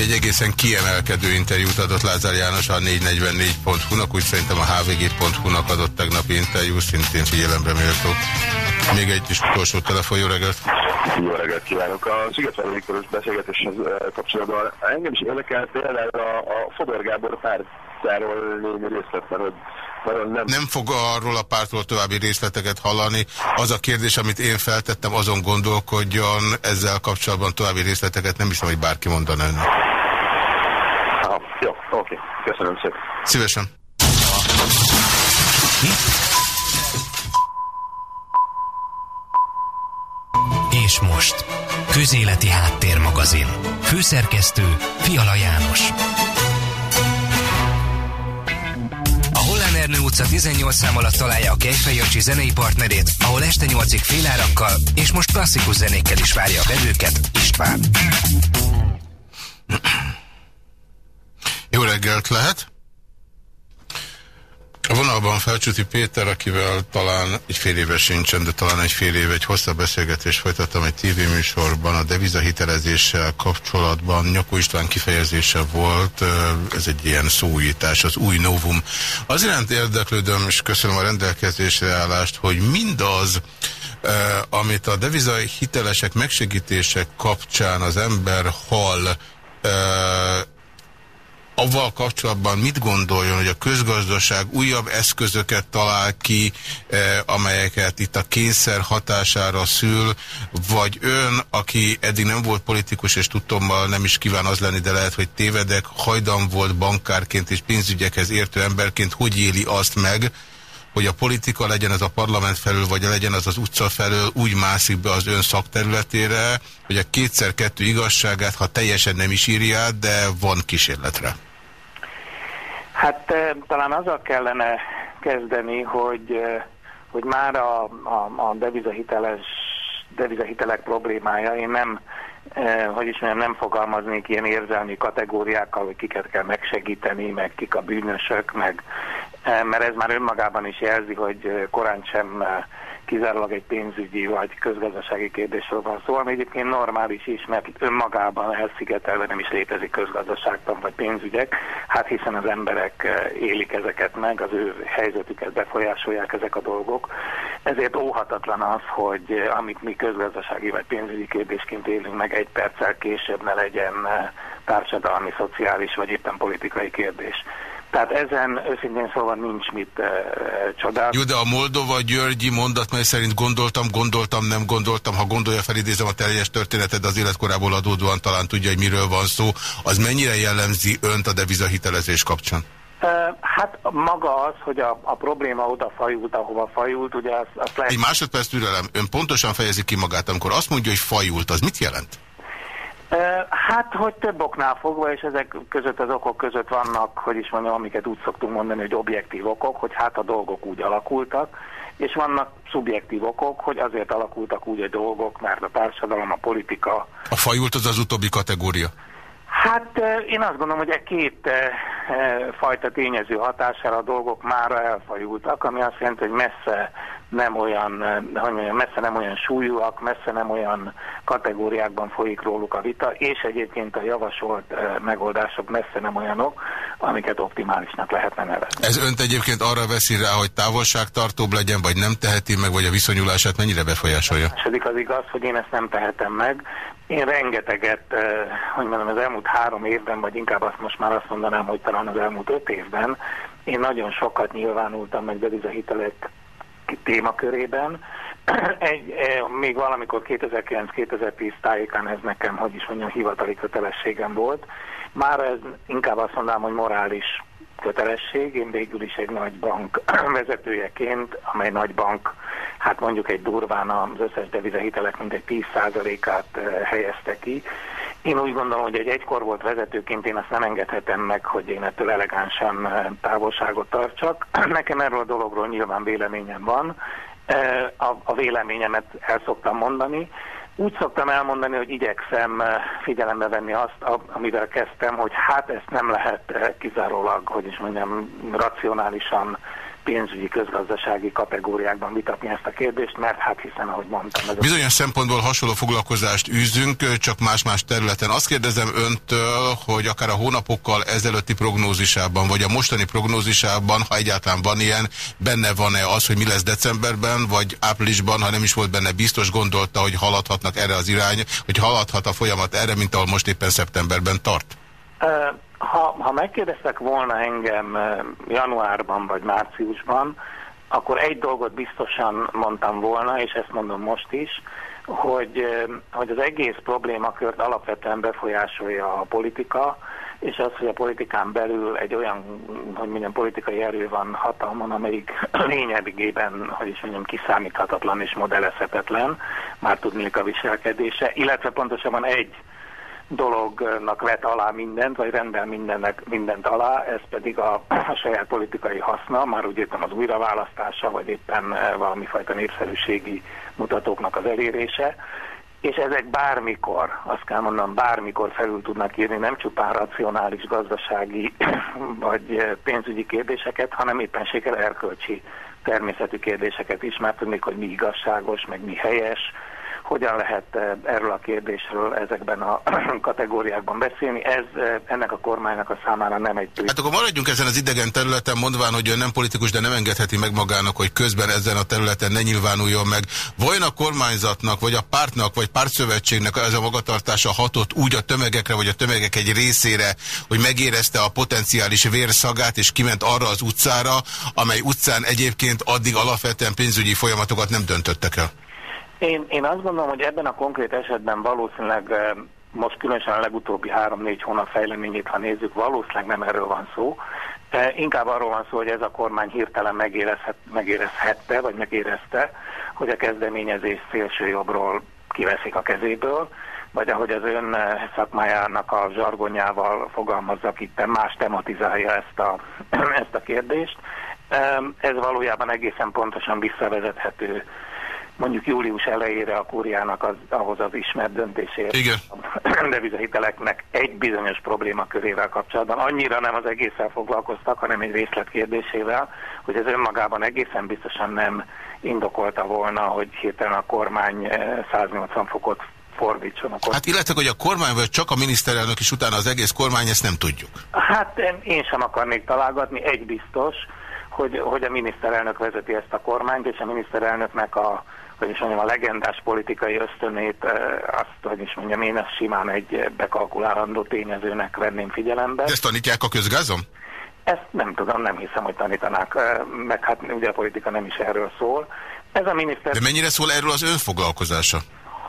Egy egészen kiemelkedő interjút adott Lázár János a 444.hu-nak, úgy szerintem a hvg.hu-nak adott tegnapi interjú, szintén figyelembe méltó. Még egy is utolsó telefon, jó reggelt! Jó reggelt kívánok! A Szigetvárosi beszélgetéshez kapcsolatban engem is érdekel például a, a Fodor Gábor pártjáról lévő részlet, nem... nem fog arról a pártról további részleteket hallani. Az a kérdés, amit én feltettem, azon gondolkodjon, ezzel kapcsolatban további részleteket nem hiszem, hogy bárki mondaná önnek. jó, oké. Köszönöm szépen. Szívesen. És most, Közéleti Háttérmagazin. Főszerkesztő Fiala János. Ernő utca 18 szám alatt találja a Kejfej Jancsi zenei partnerét, ahol este 8-ig félárakkal és most klasszikus zenékkel is várja a vevőket István. Jó reggelt lehet! A vonalban Felcsúti Péter, akivel talán egy fél éve sincsen, de talán egy fél éve egy hosszabb beszélgetés folytattam egy tévéműsorban a devizahitelezéssel kapcsolatban. Nyakó István kifejezése volt, ez egy ilyen szóítás, az új novum. Az iránt érdeklődöm, és köszönöm a rendelkezésre állást, hogy mindaz, amit a devizahitelesek megsegítések kapcsán az ember hall, avval kapcsolatban mit gondoljon, hogy a közgazdaság újabb eszközöket talál ki, eh, amelyeket itt a kényszer hatására szül, vagy ön, aki eddig nem volt politikus, és tudtommal nem is kíván az lenni, de lehet, hogy tévedek, hajdan volt bankárként és pénzügyekhez értő emberként, hogy éli azt meg, hogy a politika legyen ez a parlament felül, vagy legyen az az utca felől, úgy mászik be az ön szakterületére, hogy a kétszer-kettő igazságát, ha teljesen nem is írja, de van kísérletre. Hát talán azzal kellene kezdeni, hogy, hogy már a, a, a devizahiteles, devizahitelek problémája, én nem, hogy is mondjam, nem fogalmaznék ilyen érzelmi kategóriákkal, hogy kiket kell megsegíteni, meg kik a bűnösök, meg, mert ez már önmagában is jelzi, hogy korán sem kizárólag egy pénzügyi vagy közgazdasági kérdésről van szó, ami egyébként normális is, mert önmagában elszigetelve nem is létezik közgazdaságtan vagy pénzügyek, hát hiszen az emberek eh, élik ezeket meg, az ő helyzetüket befolyásolják ezek a dolgok. Ezért óhatatlan az, hogy eh, amit mi közgazdasági vagy pénzügyi kérdésként élünk meg, egy perccel később ne legyen eh, társadalmi, szociális vagy éppen politikai kérdés. Tehát ezen őszintén szóval nincs mit e, csodálni. Jó, de a Moldova-Györgyi mondat, mely szerint gondoltam, gondoltam, nem gondoltam, ha gondolja, felidézem a teljes történetet, az életkorából adódóan talán tudja, hogy miről van szó. Az mennyire jellemzi önt a devizahitelezés kapcsán? Hát maga az, hogy a, a probléma oda fajult, ahova fajult, ugye az, az lehet... Egy másodperc türelem, ön pontosan fejezi ki magát, amikor azt mondja, hogy fajult, az mit jelent? Hát, hogy több oknál fogva, és ezek között az okok között vannak, hogy is mondjam, amiket úgy szoktunk mondani, hogy objektív okok, hogy hát a dolgok úgy alakultak, és vannak szubjektív okok, hogy azért alakultak úgy a dolgok, mert a társadalom, a politika... A fajult az az utóbbi kategória? Hát én azt gondolom, hogy egy két fajta tényező hatására a dolgok már elfajultak, ami azt jelenti, hogy messze nem olyan, hogy mondjam, messze nem olyan súlyúak, messze nem olyan kategóriákban folyik róluk a vita, és egyébként a javasolt megoldások messze nem olyanok, amiket optimálisnak lehetne nevezni. Ez önt egyébként arra veszi rá, hogy távolságtartóbb legyen, vagy nem teheti meg, vagy a viszonyulását mennyire befolyásolja? A második az igaz, hogy én ezt nem tehetem meg. Én rengeteget, hogy mondjam, az elmúlt három évben, vagy inkább azt most már azt mondanám, hogy talán az elmúlt öt évben, én nagyon sokat nyilvánultam meg devizahitelek témakörében. Egy, e, még valamikor 2009-2010 tájékán ez nekem, hogy is mondjam, hivatali kötelességem volt. Már ez inkább azt mondanám, hogy morális kötelesség. Én végül is egy nagy bank vezetőjeként, amely nagy bank, hát mondjuk egy durván az összes devizahitelek mindegy 10%-át e, helyezte ki. Én úgy gondolom, hogy egy egykor volt vezetőként én azt nem engedhetem meg, hogy én ettől elegánsan távolságot tartsak. Nekem erről a dologról nyilván véleményem van. A, véleményemet el szoktam mondani. Úgy szoktam elmondani, hogy igyekszem figyelembe venni azt, amivel kezdtem, hogy hát ezt nem lehet kizárólag, hogy is mondjam, racionálisan pénzügyi, közgazdasági kategóriákban vitatni ezt a kérdést, mert hát hiszen, ahogy mondtam... Ez Bizonyos szempontból hasonló foglalkozást űzünk, csak más-más területen. Azt kérdezem öntől, hogy akár a hónapokkal ezelőtti prognózisában, vagy a mostani prognózisában, ha egyáltalán van ilyen, benne van-e az, hogy mi lesz decemberben, vagy áprilisban, ha nem is volt benne biztos, gondolta, hogy haladhatnak erre az irány, hogy haladhat a folyamat erre, mint ahol most éppen szeptemberben tart? Ha, ha megkérdeztek volna engem januárban vagy márciusban, akkor egy dolgot biztosan mondtam volna, és ezt mondom most is, hogy, hogy az egész problémakört alapvetően befolyásolja a politika, és az, hogy a politikán belül egy olyan, hogy mondjam, politikai erő van hatalmon, amelyik lényegében, hogy is mondjam, kiszámíthatatlan és modellezhetetlen, már tudnék a viselkedése, illetve pontosabban egy dolognak vet alá mindent, vagy rendel mindennek, mindent alá, ez pedig a, a saját politikai haszna, már úgy éppen az újraválasztása, vagy éppen eh, valami fajta népszerűségi mutatóknak az elérése. És ezek bármikor, azt kell mondanom, bármikor felül tudnak írni nem csupán racionális gazdasági vagy eh, pénzügyi kérdéseket, hanem éppenséggel erkölcsi természetű kérdéseket is, mert tudnék, hogy mi igazságos, meg mi helyes, hogyan lehet eh, erről a kérdésről ezekben a kategóriákban beszélni. Ez eh, ennek a kormánynak a számára nem egy... Hát akkor maradjunk ezen az idegen területen, mondván, hogy ön nem politikus, de nem engedheti meg magának, hogy közben ezen a területen ne nyilvánuljon meg. Vajon a kormányzatnak, vagy a pártnak, vagy pártszövetségnek ez a magatartása hatott úgy a tömegekre, vagy a tömegek egy részére, hogy megérezte a potenciális vérszagát, és kiment arra az utcára, amely utcán egyébként addig alapvetően pénzügyi folyamatokat nem döntöttek el? Én, én azt gondolom, hogy ebben a konkrét esetben valószínűleg eh, most különösen a legutóbbi három-négy hónap fejleményét, ha nézzük, valószínűleg nem erről van szó. Inkább arról van szó, hogy ez a kormány hirtelen megérezhet, megérezhette, vagy megérezte, hogy a kezdeményezés szélső jobbról kiveszik a kezéből, vagy ahogy az ön eh, szakmájának a zsargonjával fogalmazzak itt, más tematizálja ezt a, ezt a kérdést. Ez valójában egészen pontosan visszavezethető mondjuk július elejére a kúriának az, ahhoz az ismert döntésért Igen. a devizahiteleknek egy bizonyos probléma körével kapcsolatban. Annyira nem az egészen foglalkoztak, hanem egy részlet kérdésével, hogy ez önmagában egészen biztosan nem indokolta volna, hogy hirtelen a kormány 180 eh, fokot fordítson. Akkor... Hát illetve, hogy a kormány vagy csak a miniszterelnök is utána az egész kormány, ezt nem tudjuk. Hát én sem akarnék találgatni, egy biztos, hogy, hogy a miniszterelnök vezeti ezt a kormányt, és a miniszterelnöknek a hogy is mondjam, a legendás politikai ösztönét, azt, hogy is mondjam, én ezt simán egy bekalkulálandó tényezőnek venném figyelembe. De ezt tanítják a közgázom? Ezt nem tudom, nem hiszem, hogy tanítanák, meg hát ugye a politika nem is erről szól. Ez a miniszter... De mennyire szól erről az önfoglalkozása?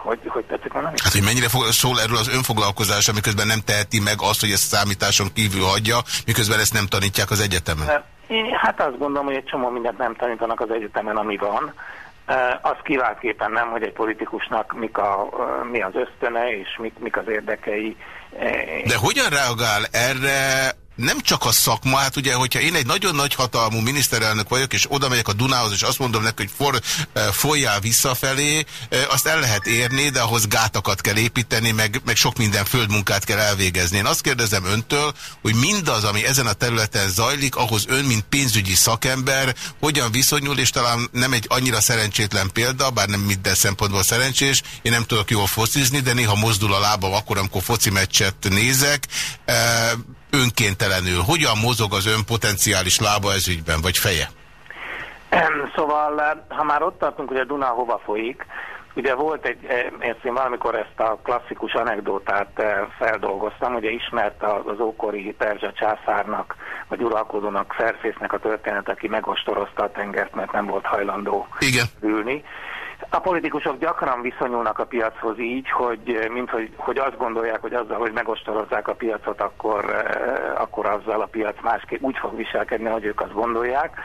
Hogy, hogy tetszik mondani? Hát, hogy mennyire szól erről az önfoglalkozása, miközben nem teheti meg azt, hogy ezt számításon kívül hagyja, miközben ezt nem tanítják az egyetemen? Hát azt gondolom, hogy egy csomó mindent nem tanítanak az egyetemen, ami van. Az kiváltképpen nem, hogy egy politikusnak mik a, mi az ösztöne és mik, mik az érdekei. De hogyan reagál erre nem csak a szakma, hát ugye, hogyha én egy nagyon nagy hatalmú miniszterelnök vagyok, és oda megyek a Dunához, és azt mondom neki, hogy for, eh, folyjál visszafelé, eh, azt el lehet érni, de ahhoz gátakat kell építeni, meg, meg sok minden földmunkát kell elvégezni. Én azt kérdezem öntől, hogy mindaz, ami ezen a területen zajlik, ahhoz ön, mint pénzügyi szakember, hogyan viszonyul, és talán nem egy annyira szerencsétlen példa, bár nem minden szempontból szerencsés, én nem tudok jól focizni, de néha mozdul a lábam akkor, amikor foci meccset nézek, eh, önkéntelenül? Hogyan mozog az ön potenciális lába ez ügyben, vagy feje? Szóval, eh, ha már ott tartunk, hogy a Duna hova folyik, Ugye volt egy, eh, én valamikor ezt a klasszikus anekdotát eh, feldolgoztam, ugye ismert az ókori Perzsa császárnak, vagy uralkodónak, Szerfésznek a történet, aki megostorozta a tengert, mert nem volt hajlandó Igen. ülni. A politikusok gyakran viszonyulnak a piachoz így, hogy, mint hogy, hogy azt gondolják, hogy azzal, hogy megostorozzák a piacot, akkor, eh, akkor azzal a piac másképp úgy fog viselkedni, hogy ők azt gondolják.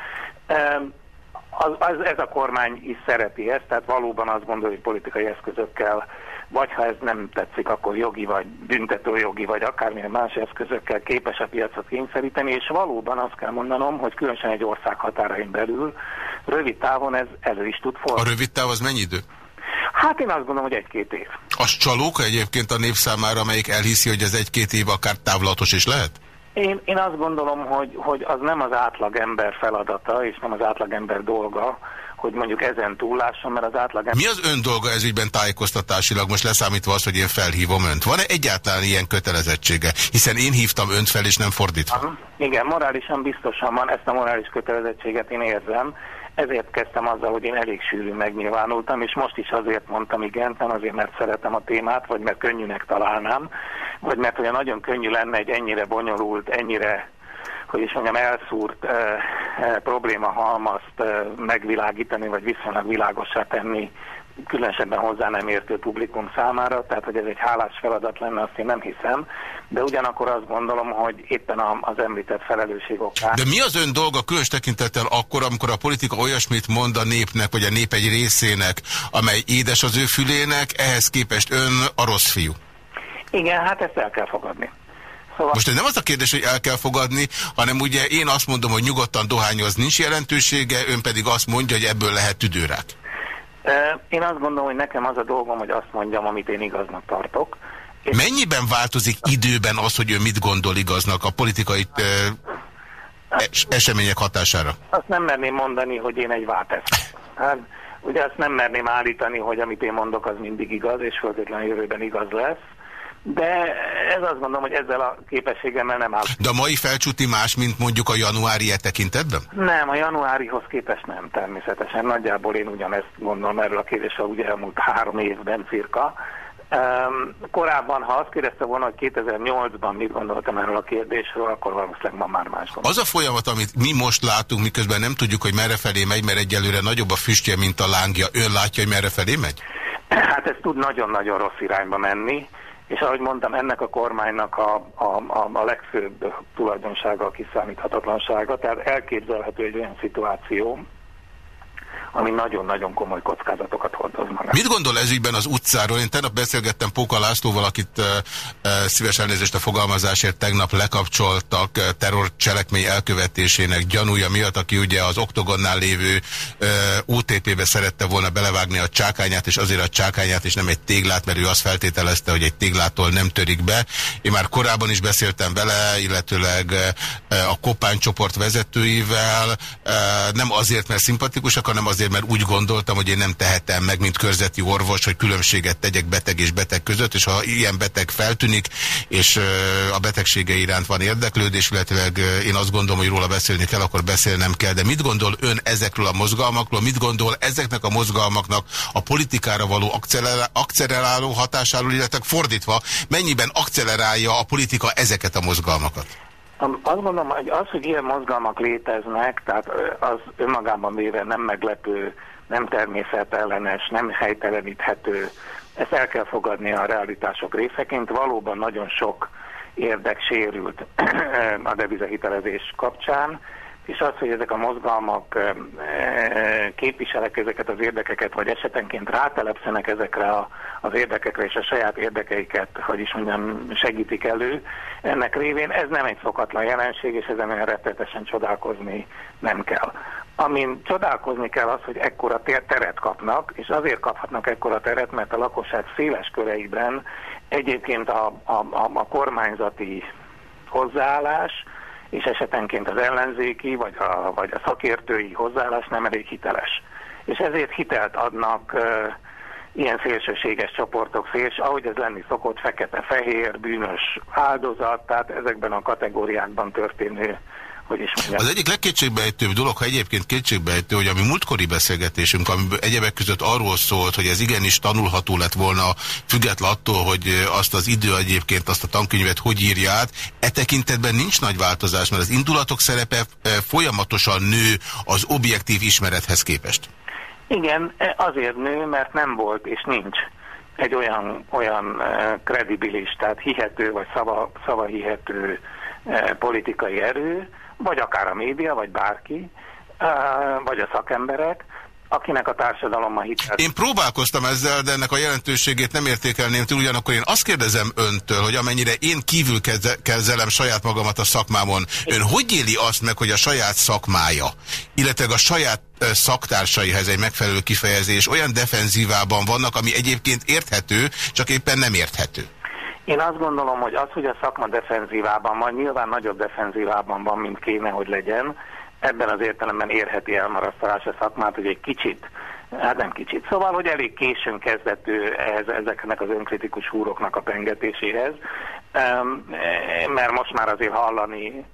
Az, az, ez a kormány is szereti ezt, tehát valóban azt gondolja, hogy politikai eszközökkel vagy ha ez nem tetszik, akkor jogi vagy büntetőjogi, vagy akármilyen más eszközökkel képes a piacot kényszeríteni, és valóban azt kell mondanom, hogy különösen egy ország határain belül rövid távon ez elő is tud fordulni. A rövid táv az mennyi idő? Hát én azt gondolom, hogy egy-két év. Az csalóka egyébként a nép számára, amelyik elhiszi, hogy ez egy-két év akár távlatos is lehet? Én, én azt gondolom, hogy, hogy az nem az átlag ember feladata, és nem az átlag ember dolga, hogy mondjuk ezen túllásson, mert az átlag ember... Mi az ön dolga ez ügyben tájékoztatásilag, most leszámítva az, hogy én felhívom önt? Van-e egyáltalán ilyen kötelezettsége? Hiszen én hívtam önt fel, és nem fordítva. Aha. Igen, morálisan biztosan van, ezt a morális kötelezettséget én érzem, ezért kezdtem azzal, hogy én elég sűrű megnyilvánultam, és most is azért mondtam igen, nem azért, mert szeretem a témát, vagy mert könnyűnek találnám, vagy mert olyan nagyon könnyű lenne egy ennyire bonyolult, ennyire hogy is mondjam, elszúrt e, e, probléma halmazt e, megvilágítani, vagy viszonylag világosá tenni különösebben hozzá nem értő publikum számára, tehát hogy ez egy hálás feladat lenne, azt én nem hiszem, de ugyanakkor azt gondolom, hogy éppen az említett felelősség okán... De mi az ön dolga különös tekintettel akkor, amikor a politika olyasmit mond a népnek, vagy a nép egy részének, amely édes az ő fülének, ehhez képest ön a rossz fiú? Igen, hát ezt el kell fogadni. Szóval... Most nem az a kérdés, hogy el kell fogadni, hanem ugye én azt mondom, hogy nyugodtan dohányoz nincs jelentősége, ön pedig azt mondja, hogy ebből lehet tüdőrák. Én azt gondolom, hogy nekem az a dolgom, hogy azt mondjam, amit én igaznak tartok. És... Mennyiben változik időben az, hogy ő mit gondol igaznak a politikai es események hatására? Azt nem merném mondani, hogy én egy váltesz. Hát, ugye azt nem merném állítani, hogy amit én mondok, az mindig igaz, és föltétlenül jövőben igaz lesz. De ez azt gondolom, hogy ezzel a képességemmel nem áll. De a mai felcsúti más, mint mondjuk a januári e tekintetben? Nem, a januárihoz képest nem természetesen. Nagyjából én ugyanezt gondolom erről a kérdésről, ugye elmúlt három évben cirka. Um, korábban, ha azt kérdezte volna, hogy 2008-ban mit gondoltam erről a kérdésről, akkor valószínűleg ma már más gondolom. Az a folyamat, amit mi most látunk, miközben nem tudjuk, hogy merre felé megy, mert egyelőre nagyobb a füstje, mint a lángja. Ön látja, hogy merre felé megy? Hát ez tud nagyon-nagyon rossz irányba menni. És ahogy mondtam, ennek a kormánynak a, a, a, a legfőbb tulajdonsága a kiszámíthatatlansága, tehát elképzelhető egy olyan szituáció, ami nagyon-nagyon komoly kockázatokat hordoz magát. Mit gondol ez ügyben az utcáról? Én tegnap beszélgettem Póka Lászlóval, akit e, e, szíves elnézést a fogalmazásért tegnap lekapcsoltak e, terrorcselekmény elkövetésének gyanúja miatt, aki ugye az oktogonnál lévő e, UTP-be szerette volna belevágni a csákányát, és azért a csákányát, és nem egy téglát, mert ő azt feltételezte, hogy egy téglától nem törik be. Én már korábban is beszéltem vele, illetőleg e, a Kopány csoport vezetőivel, e, nem azért, mert szimpatikusak, hanem azért, azért, mert úgy gondoltam, hogy én nem tehetem meg, mint körzeti orvos, hogy különbséget tegyek beteg és beteg között, és ha ilyen beteg feltűnik, és a betegsége iránt van érdeklődés, illetve én azt gondolom, hogy róla beszélni kell, akkor beszélnem kell. De mit gondol ön ezekről a mozgalmakról? Mit gondol ezeknek a mozgalmaknak a politikára való akceleráló hatásáról, illetve fordítva, mennyiben akcelerálja a politika ezeket a mozgalmakat? Azt gondolom, hogy az, hogy ilyen mozgalmak léteznek, tehát az önmagában véve nem meglepő, nem természetellenes, nem helyteleníthető, ezt el kell fogadni a realitások részeként. Valóban nagyon sok érdek sérült a devizahitelezés kapcsán, és az, hogy ezek a mozgalmak képviselek ezeket az érdekeket, vagy esetenként rátelepszenek ezekre a, az érdekekre, és a saját érdekeiket, hogy is mondjam, segítik elő, ennek révén ez nem egy szokatlan jelenség, és ezen olyan rettetesen csodálkozni nem kell. Amin csodálkozni kell az, hogy ekkora teret kapnak, és azért kaphatnak ekkora teret, mert a lakosság széles köreiben egyébként a, a, a, a kormányzati hozzáállás, és esetenként az ellenzéki vagy a, vagy a szakértői hozzáállás nem elég hiteles. És ezért hitelt adnak uh, ilyen szélsőséges csoportok, széls, ahogy ez lenni szokott, fekete-fehér, bűnös áldozat, tehát ezekben a kategóriákban történő hogy is mondjam. Az egyik legkétségbejtőbb dolog, ha egyébként kétségbejtő, hogy ami múltkori beszélgetésünk, ami egyebek között arról szólt, hogy ez igenis tanulható lett volna, független attól, hogy azt az idő egyébként, azt a tankönyvet hogy írja át, e tekintetben nincs nagy változás, mert az indulatok szerepe e, folyamatosan nő az objektív ismerethez képest. Igen, e, azért nő, mert nem volt és nincs egy olyan, olyan e, kredibilis, tehát hihető vagy szava, szava hihető politikai erő, vagy akár a média, vagy bárki, vagy a szakemberek, akinek a társadalommal hitel. Én próbálkoztam ezzel, de ennek a jelentőségét nem értékelném túl, ugyanakkor én azt kérdezem öntől, hogy amennyire én kívül kezelem saját magamat a szakmámon, ön hogy éli azt meg, hogy a saját szakmája, illetve a saját szaktársaihez egy megfelelő kifejezés olyan defenzívában vannak, ami egyébként érthető, csak éppen nem érthető? Én azt gondolom, hogy az, hogy a szakma defenzívában van, nyilván nagyobb defenzívában van, mint kéne, hogy legyen, ebben az értelemben érheti elmarasztalás a szakmát, hogy egy kicsit, hát nem kicsit, szóval, hogy elég későn kezdett ehhez, ezeknek az önkritikus húroknak a pengetéséhez, mert most már azért hallani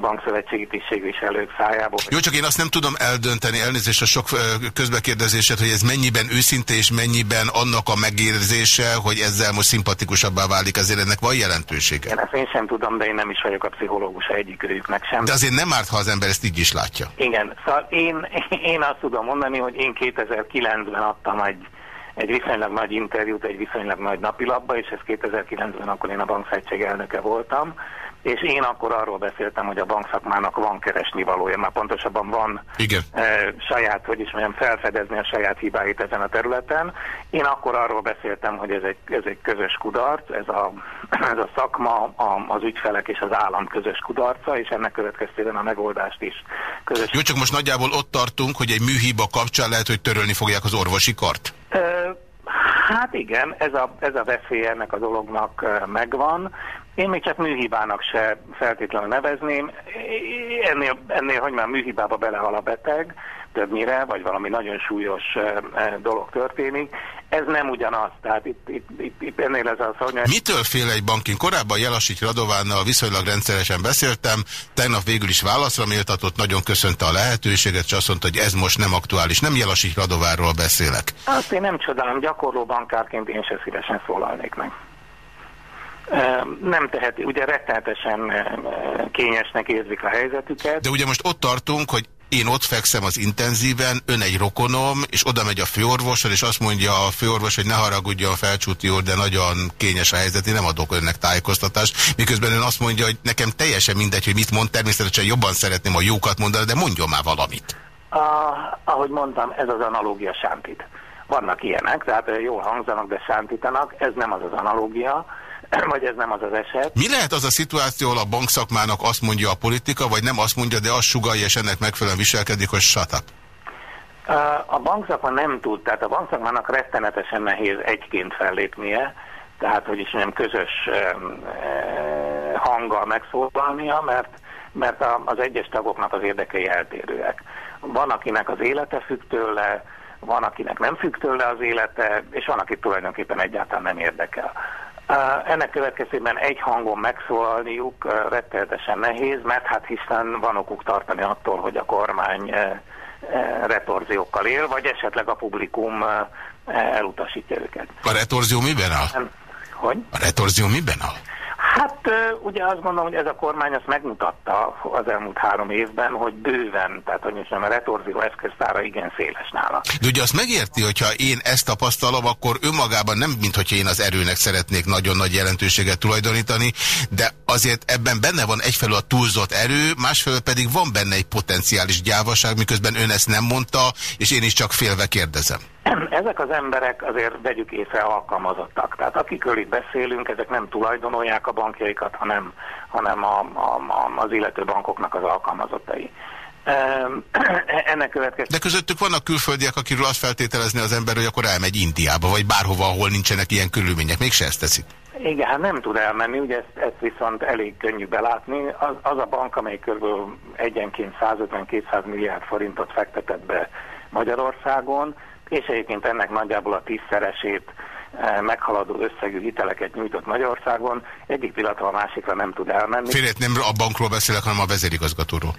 bankszövetségi tisztségviselők szájából. Jó, csak én azt nem tudom eldönteni, elnézést a sok közbekérdezéset, hogy ez mennyiben őszinte és mennyiben annak a megérzése, hogy ezzel most szimpatikusabbá válik, azért ennek van jelentősége. Én ezt én sem tudom, de én nem is vagyok a pszichológus egyikőjüknek sem. De azért nem árt, ha az ember ezt így is látja. Igen, szóval én, én azt tudom mondani, hogy én 2009-ben adtam egy egy viszonylag nagy interjút egy viszonylag nagy napilapba, és ez 2009-ben akkor én a bankszegység elnöke voltam, és én akkor arról beszéltem, hogy a bankszakmának van keresni valója, már pontosabban van Igen. E, saját, hogy is mondjam, felfedezni a saját hibáit ezen a területen. Én akkor arról beszéltem, hogy ez egy, ez egy közös kudarc, ez a, ez a szakma, a, az ügyfelek és az állam közös kudarca, és ennek következtében a megoldást is közös. Jó, csak most nagyjából ott tartunk, hogy egy műhiba kapcsán lehet, hogy törölni fogják az orvosi kart. E, Hát igen, ez a, ez a veszély ennek a dolognak megvan. Én még csak műhibának se feltétlenül nevezném. Ennél, ennél hogy már műhibába belehal a beteg, többnyire, vagy valami nagyon súlyos dolog történik. Ez nem ugyanaz, tehát itt, itt, itt, itt ennél ez az, hogy... Mitől fél egy bankin? Korábban Jelasics Radovánnal viszonylag rendszeresen beszéltem, tegnap végül is válaszra méltatott, nagyon köszönte a lehetőséget, és azt mondta, hogy ez most nem aktuális. Nem Jelasics Radováról beszélek. Azt én nem csodálom, gyakorló bankárként én se szívesen szólalnék meg nem teheti, ugye rettenetesen kényesnek érzik a helyzetüket. De ugye most ott tartunk, hogy én ott fekszem az intenzíven, ön egy rokonom, és oda megy a főorvosra, és azt mondja a főorvos, hogy ne haragudjon felcsúti úr, de nagyon kényes a helyzet, én nem adok önnek tájékoztatást, miközben ön azt mondja, hogy nekem teljesen mindegy, hogy mit mond, természetesen jobban szeretném a jókat mondani, de mondjon már valamit. A, ahogy mondtam, ez az analógia sántít. Vannak ilyenek, tehát jól hangzanak, de sántítanak, ez nem az az analógia, vagy ez nem az az eset. Mi lehet az a szituáció, ahol a bankszakmának azt mondja a politika, vagy nem azt mondja, de azt sugalja, és ennek megfelelően viselkedik, hogy shut up? A bankszakma nem tud, tehát a bankszakmának rettenetesen nehéz egyként fellépnie, tehát hogy is nem közös hanggal megszólalnia, mert, mert az egyes tagoknak az érdekei eltérőek. Van, akinek az élete függ tőle, van, akinek nem függ tőle az élete, és van, akit tulajdonképpen egyáltalán nem érdekel. Ennek következtében egy hangon megszólalniuk rettenetesen nehéz, mert hát hiszen van okuk tartani attól, hogy a kormány retorziókkal él, vagy esetleg a publikum elutasítja őket. A retorzió miben áll? Hogy? A retorzió miben áll? Hát ugye azt gondolom, hogy ez a kormány azt megmutatta az elmúlt három évben, hogy bőven, tehát hogy mondjam, a retorzió eszköztára igen széles nála. De ugye azt megérti, hogyha én ezt tapasztalom, akkor önmagában nem, mint hogy én az erőnek szeretnék nagyon nagy jelentőséget tulajdonítani, de azért ebben benne van egyfelől a túlzott erő, másfelől pedig van benne egy potenciális gyávaság, miközben ön ezt nem mondta, és én is csak félve kérdezem. Ezek az emberek azért vegyük észre alkalmazottak. Tehát akikről itt beszélünk, ezek nem tulajdonolják a bankjaikat, hanem, hanem a, a, a, az illető bankoknak az alkalmazottai. Ennek következő... De közöttük vannak külföldiek, akiről azt feltételezni az ember, hogy akkor elmegy Indiába, vagy bárhova, ahol nincsenek ilyen körülmények. Mégse ezt teszik. Igen, hát nem tud elmenni, ugye ezt, ezt viszont elég könnyű belátni. Az, az a bank, amely kb. egyenként 150-200 milliárd forintot fektetett be Magyarországon, és egyébként ennek nagyjából a tízszeresét meghaladó összegű hiteleket nyújtott Magyarországon, egyik pillanatra a másikra nem tud elmenni. Félét nem a bankról beszélek, hanem a vezérigazgatóról.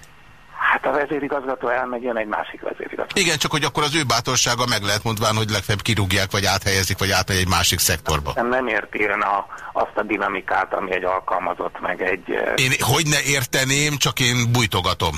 Hát a vezérigazgató elmegy, jön egy másik vezérigazgató. Igen, csak hogy akkor az ő bátorsága meg lehet mondván, hogy legfeljebb kirúgják, vagy áthelyezik, vagy átmegy egy másik szektorba. Nem, nem érti ön a, azt a dinamikát, ami egy alkalmazott, meg egy... Eh, én hogy ne érteném, csak én bújtogatom.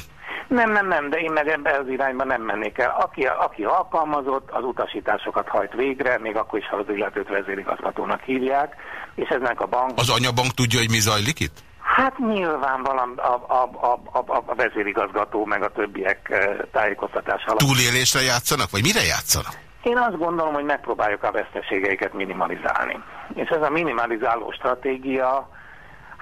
Nem, nem, nem, de én meg ebbe az irányba nem mennék el. Aki, aki alkalmazott, az utasításokat hajt végre, még akkor is, ha az illetőt vezérigazgatónak hívják, és eznek a bank... Az anyabank tudja, hogy mi zajlik itt? Hát nyilván valami a, a, a, a, a vezérigazgató meg a többiek eh, tájékoztatása alatt. Túlélésre játszanak, vagy mire játszanak? Én azt gondolom, hogy megpróbáljuk a veszteségeiket minimalizálni. És ez a minimalizáló stratégia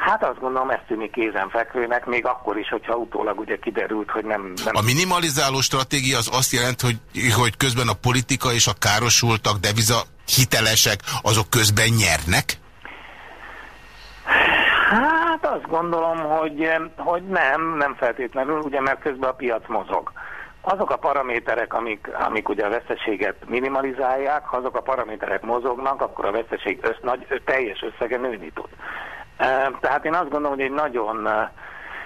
Hát azt gondolom, ezt tűnik kézenfekvőnek, még akkor is, hogyha utólag ugye kiderült, hogy nem... nem... A minimalizáló stratégia az azt jelent, hogy, hogy közben a politika és a károsultak, deviza hitelesek, azok közben nyernek? azt gondolom, hogy, hogy nem, nem feltétlenül, ugye mert közben a piac mozog. Azok a paraméterek, amik, amik ugye a veszteséget minimalizálják, ha azok a paraméterek mozognak, akkor a veszteség össz, nagy, teljes összege nőni tud. Tehát én azt gondolom, hogy egy nagyon,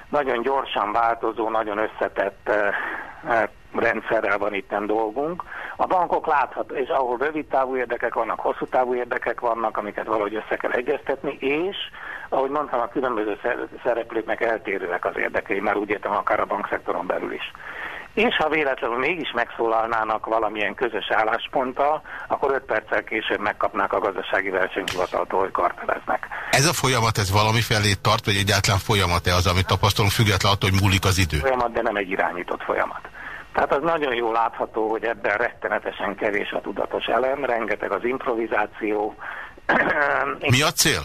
nagyon gyorsan változó, nagyon összetett rendszerrel van itten dolgunk. A bankok látható, és ahol rövid távú érdekek vannak, hosszú távú érdekek vannak, amiket valahogy össze kell egyeztetni, és ahogy mondtam, a különböző szereplőknek eltérőek az érdekei, már úgy értem akár a bankszektoron belül is. És ha véletlenül mégis megszólalnának valamilyen közös állásponttal, akkor öt perccel később megkapnák a gazdasági versenyhivataltól, hogy karteleznek. Ez a folyamat, ez valami felé tart, vagy egyáltalán folyamat-e az, amit tapasztalunk, függetlenül attól, hogy múlik az idő? Folyamat, de nem egy irányított folyamat. Tehát az nagyon jól látható, hogy ebben rettenetesen kevés a tudatos elem, rengeteg az improvizáció. Mi a cél?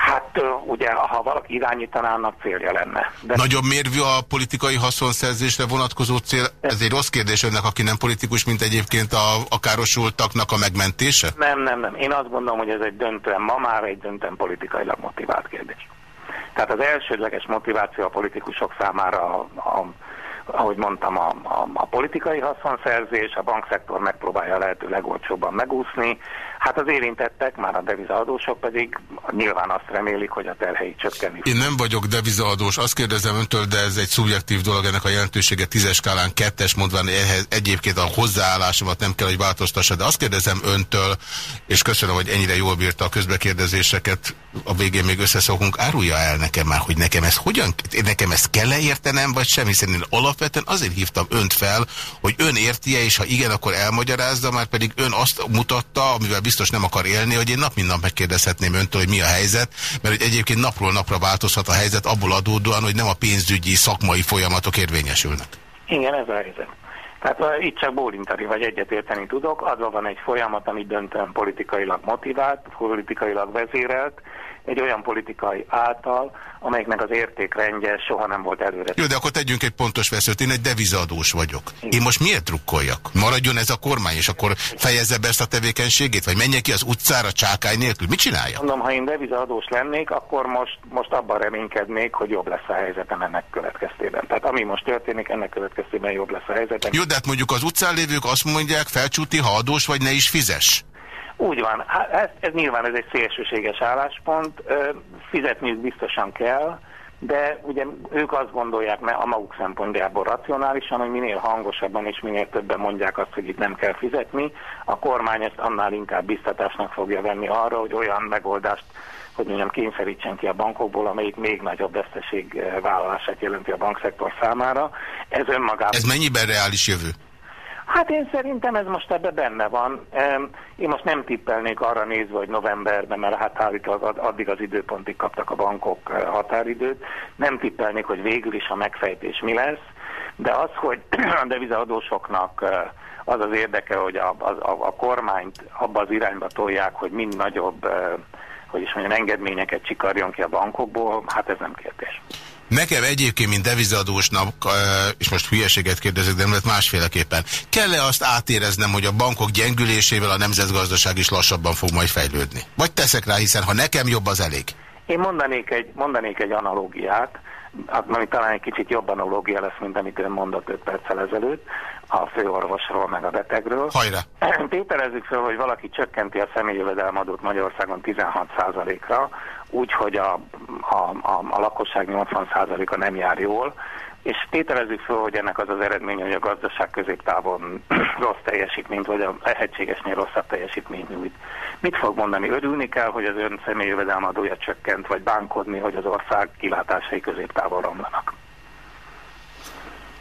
Hát ugye, ha valaki irányítanának célja lenne. De... Nagyobb mérvű a politikai haszonszerzésre vonatkozó cél? Ez egy rossz kérdés önnek, aki nem politikus, mint egyébként a, a károsultaknak a megmentése? Nem, nem, nem. Én azt gondolom, hogy ez egy döntően, ma már egy döntően politikailag motivált kérdés. Tehát az elsődleges motiváció a politikusok számára a, a ahogy mondtam, a, a, a politikai haszonszerzés, a bankszektor megpróbálja lehető legolcsóbban megúszni, Hát az érintettek, már a devizaadósok pedig nyilván azt remélik, hogy a terhei csökkenni. Én nem vagyok devizaadós, azt kérdezem öntől, de ez egy szubjektív dolog, ennek a jelentősége tízes skálán kettes, mondván ehhez egyébként a hozzáállásomat nem kell, hogy változtassa, de azt kérdezem öntől, és köszönöm, hogy ennyire jól bírta a közbekérdezéseket, a végén még összeszokunk, árulja el nekem már, hogy nekem ez hogyan, nekem ezt kell -e értenem, vagy sem, hiszen én alapvetően azért hívtam önt fel, hogy ön érti -e, és ha igen, akkor elmagyarázza, már pedig ön azt mutatta, amivel biztos nem akar élni, hogy én nap mint nap megkérdezhetném öntől, hogy mi a helyzet, mert hogy egyébként napról napra változhat a helyzet abból adódóan, hogy nem a pénzügyi szakmai folyamatok érvényesülnek. Igen, ez a helyzet. Tehát itt csak bólintani vagy egyetérteni tudok, adva van egy folyamat, ami döntően politikailag motivált, politikailag vezérelt, egy olyan politikai által, amelyiknek az értékrendje soha nem volt előre. Jó, de akkor tegyünk egy pontos veszőt. Én egy devizadós vagyok. Igen. Én most miért drukkoljak? Maradjon ez a kormány, és akkor fejezze be ezt a tevékenységét? Vagy menjek ki az utcára csákány nélkül? Mit csinálja? Mondom, ha én devizadós lennék, akkor most, most abban reménykednék, hogy jobb lesz a helyzetem ennek következtében. Tehát ami most történik, ennek következtében jobb lesz a helyzetem. Jó, de hát mondjuk az utcán lévők azt mondják, felcsúti, ha adós vagy, ne is fizes. Úgy van. Hát ez, ez nyilván ez egy szélsőséges álláspont. Fizetniük biztosan kell, de ugye ők azt gondolják mert a maguk szempontjából racionálisan, hogy minél hangosabban és minél többen mondják azt, hogy itt nem kell fizetni, a kormány ezt annál inkább biztatásnak fogja venni arra, hogy olyan megoldást hogy mondjam, kényszerítsen ki a bankokból, amelyik még nagyobb veszteség vállalását jelenti a bankszektor számára. Ez önmagában... Ez mennyiben reális jövő? Hát én szerintem ez most ebben benne van. Én most nem tippelnék arra nézve, hogy novemberben, mert hát állítólag addig az időpontig kaptak a bankok eh, határidőt. Nem tippelnék, hogy végül is a megfejtés mi lesz, de az, hogy a devizaadósoknak eh, az az érdeke, hogy a, a, a kormányt abba az irányba tolják, hogy mind nagyobb, eh, hogy is mondjam, engedményeket csikarjon ki a bankokból, hát ez nem kérdés. Nekem egyébként, mint devizadósnak, és most hülyeséget kérdezek, de nem lett másféleképpen, kell-e azt átéreznem, hogy a bankok gyengülésével a nemzetgazdaság is lassabban fog majd fejlődni? Vagy teszek rá, hiszen ha nekem jobb, az elég? Én mondanék egy, mondanék egy analógiát, ami talán egy kicsit jobb analógia lesz, mint amit ön mondott 5 perccel ezelőtt, a főorvosról meg a betegről. Hajra! Tételezzük fel, hogy valaki csökkenti a személyjövedelmadót Magyarországon 16%-ra, úgy, hogy a, a, a, a lakosság 80%-a nem jár jól, és tételezzük fel, hogy ennek az az eredménye, hogy a gazdaság középtávon rossz teljesítményt, vagy a lehetségesnél rosszabb teljesítményt nyújt. Mit fog mondani? Örülni kell, hogy az ön személyjövedelmadója csökkent, vagy bánkodni, hogy az ország kilátásai középtávon romlanak?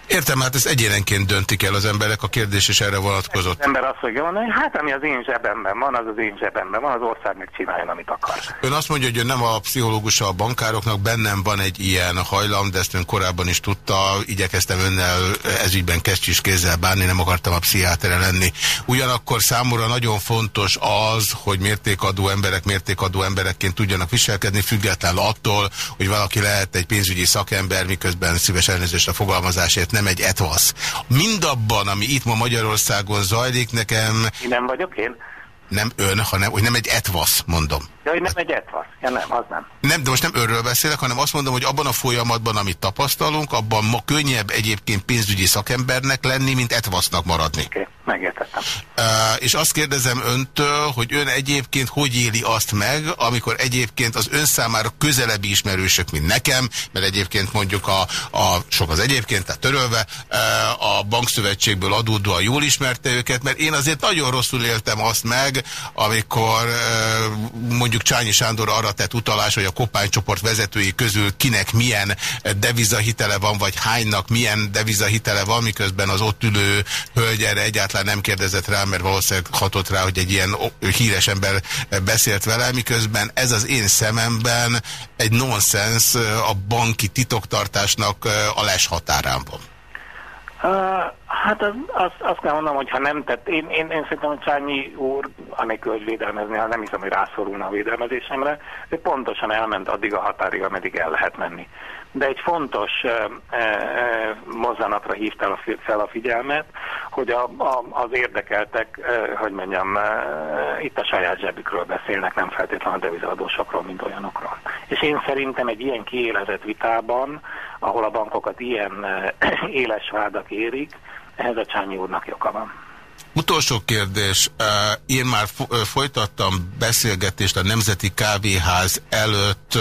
Értem, hát ez egyénenként döntik el az emberek, a kérdés is erre vonatkozott. Az ember azt fogja mondani, hát ami az én zsebemben van, az az én zsebemben van, az ország meg csinálja, amit akar. Ön azt mondja, hogy ön nem a pszichológusa a bankároknak, bennem van egy ilyen hajlam, de ezt ön korábban is tudta, igyekeztem önnel ezügyben kesztyűs kézzel bánni, nem akartam a pszichiátere lenni. Ugyanakkor számomra nagyon fontos az, hogy mértékadó emberek mértékadó emberekként tudjanak viselkedni, függetlenül attól, hogy valaki lehet egy pénzügyi szakember, miközben szíves elnézést a fogalmazásért nem egy etvasz. Mindabban, ami itt ma Magyarországon zajlik, nekem... Én nem vagyok én? nem ön, hanem hogy nem egy etvasz, mondom. Ja, hogy nem egy etvasz. Ja, nem, az nem. Nem, de most nem önről beszélek, hanem azt mondom, hogy abban a folyamatban, amit tapasztalunk, abban ma könnyebb egyébként pénzügyi szakembernek lenni, mint etvasznak maradni. Oké, okay, megértettem. Uh, és azt kérdezem öntől, hogy ön egyébként hogy éli azt meg, amikor egyébként az ön számára közelebbi ismerősök, mint nekem, mert egyébként mondjuk a, a sok az egyébként, tehát törölve, uh, a bankszövetségből adódóan jól ismerte őket, mert én azért nagyon rosszul éltem azt meg, amikor uh, mondjuk Csányi Sándor arra tett utalás, hogy a kopánycsoport vezetői közül kinek milyen devizahitele van, vagy hánynak milyen devizahitele van, miközben az ott ülő hölgy erre egyáltalán nem kérdezett rá, mert valószínűleg hatott rá, hogy egy ilyen híres ember beszélt vele, miközben ez az én szememben egy nonsens a banki titoktartásnak a les van. Hát az, az, azt kell mondanom, hogy ha nem tett, én, én, én szerintem, hogy Csányi úr, anélkül, hogy védelmezni, ha nem hiszem, hogy rászorulna a védelmezésemre, ő pontosan elment addig a határig, ameddig el lehet menni. De egy fontos uh, uh, mozzanatra hívta fel a figyelmet, hogy a, a, az érdekeltek, uh, hogy mondjam, uh, itt a saját zsebükről beszélnek, nem feltétlenül a devizadósokról, mint olyanokról. És én szerintem egy ilyen kiélezett vitában, ahol a bankokat ilyen éles vádak érik, ehhez a Csányi úrnak joga van. Utolsó kérdés. Én már folytattam beszélgetést a Nemzeti Kávéház előtt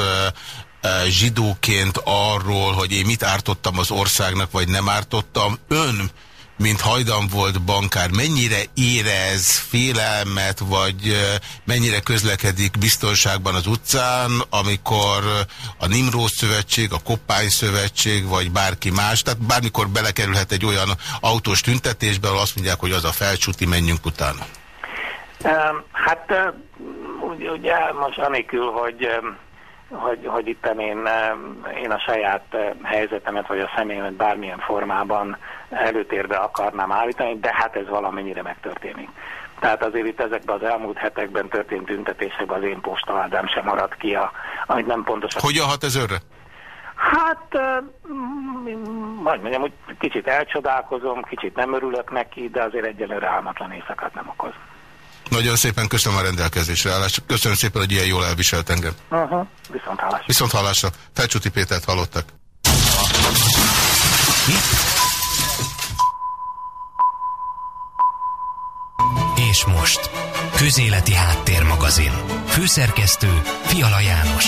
zsidóként arról, hogy én mit ártottam az országnak, vagy nem ártottam. Ön mint hajdan volt bankár, mennyire érez félelmet, vagy mennyire közlekedik biztonságban az utcán, amikor a Nimró Szövetség, a Koppány Szövetség, vagy bárki más, tehát bármikor belekerülhet egy olyan autós tüntetésbe, ahol azt mondják, hogy az a felcsúti, menjünk utána. Hát ugye most anélkül, hogy hogy, hogy itt én, én a saját helyzetemet vagy a személyemet bármilyen formában előtérbe akarnám állítani, de hát ez valamennyire megtörténik. Tehát azért itt ezekben az elmúlt hetekben történt tüntetésekben az én posta Ádám sem maradt ki, a, amit nem pontosan... Hogyan hat ez örre? Hát, majd mondjam, hogy kicsit elcsodálkozom, kicsit nem örülök neki, de azért egyelőre álmatlan éjszakát nem okoz. Nagyon szépen köszönöm a rendelkezésre állást. Köszönöm szépen, hogy ilyen jól elviselt engem. Uh -huh. Viszont hallásra. Viszont hallásra. Felcsúti Pétert hallottak. És most, Közéleti Háttérmagazin. Főszerkesztő Fiala János.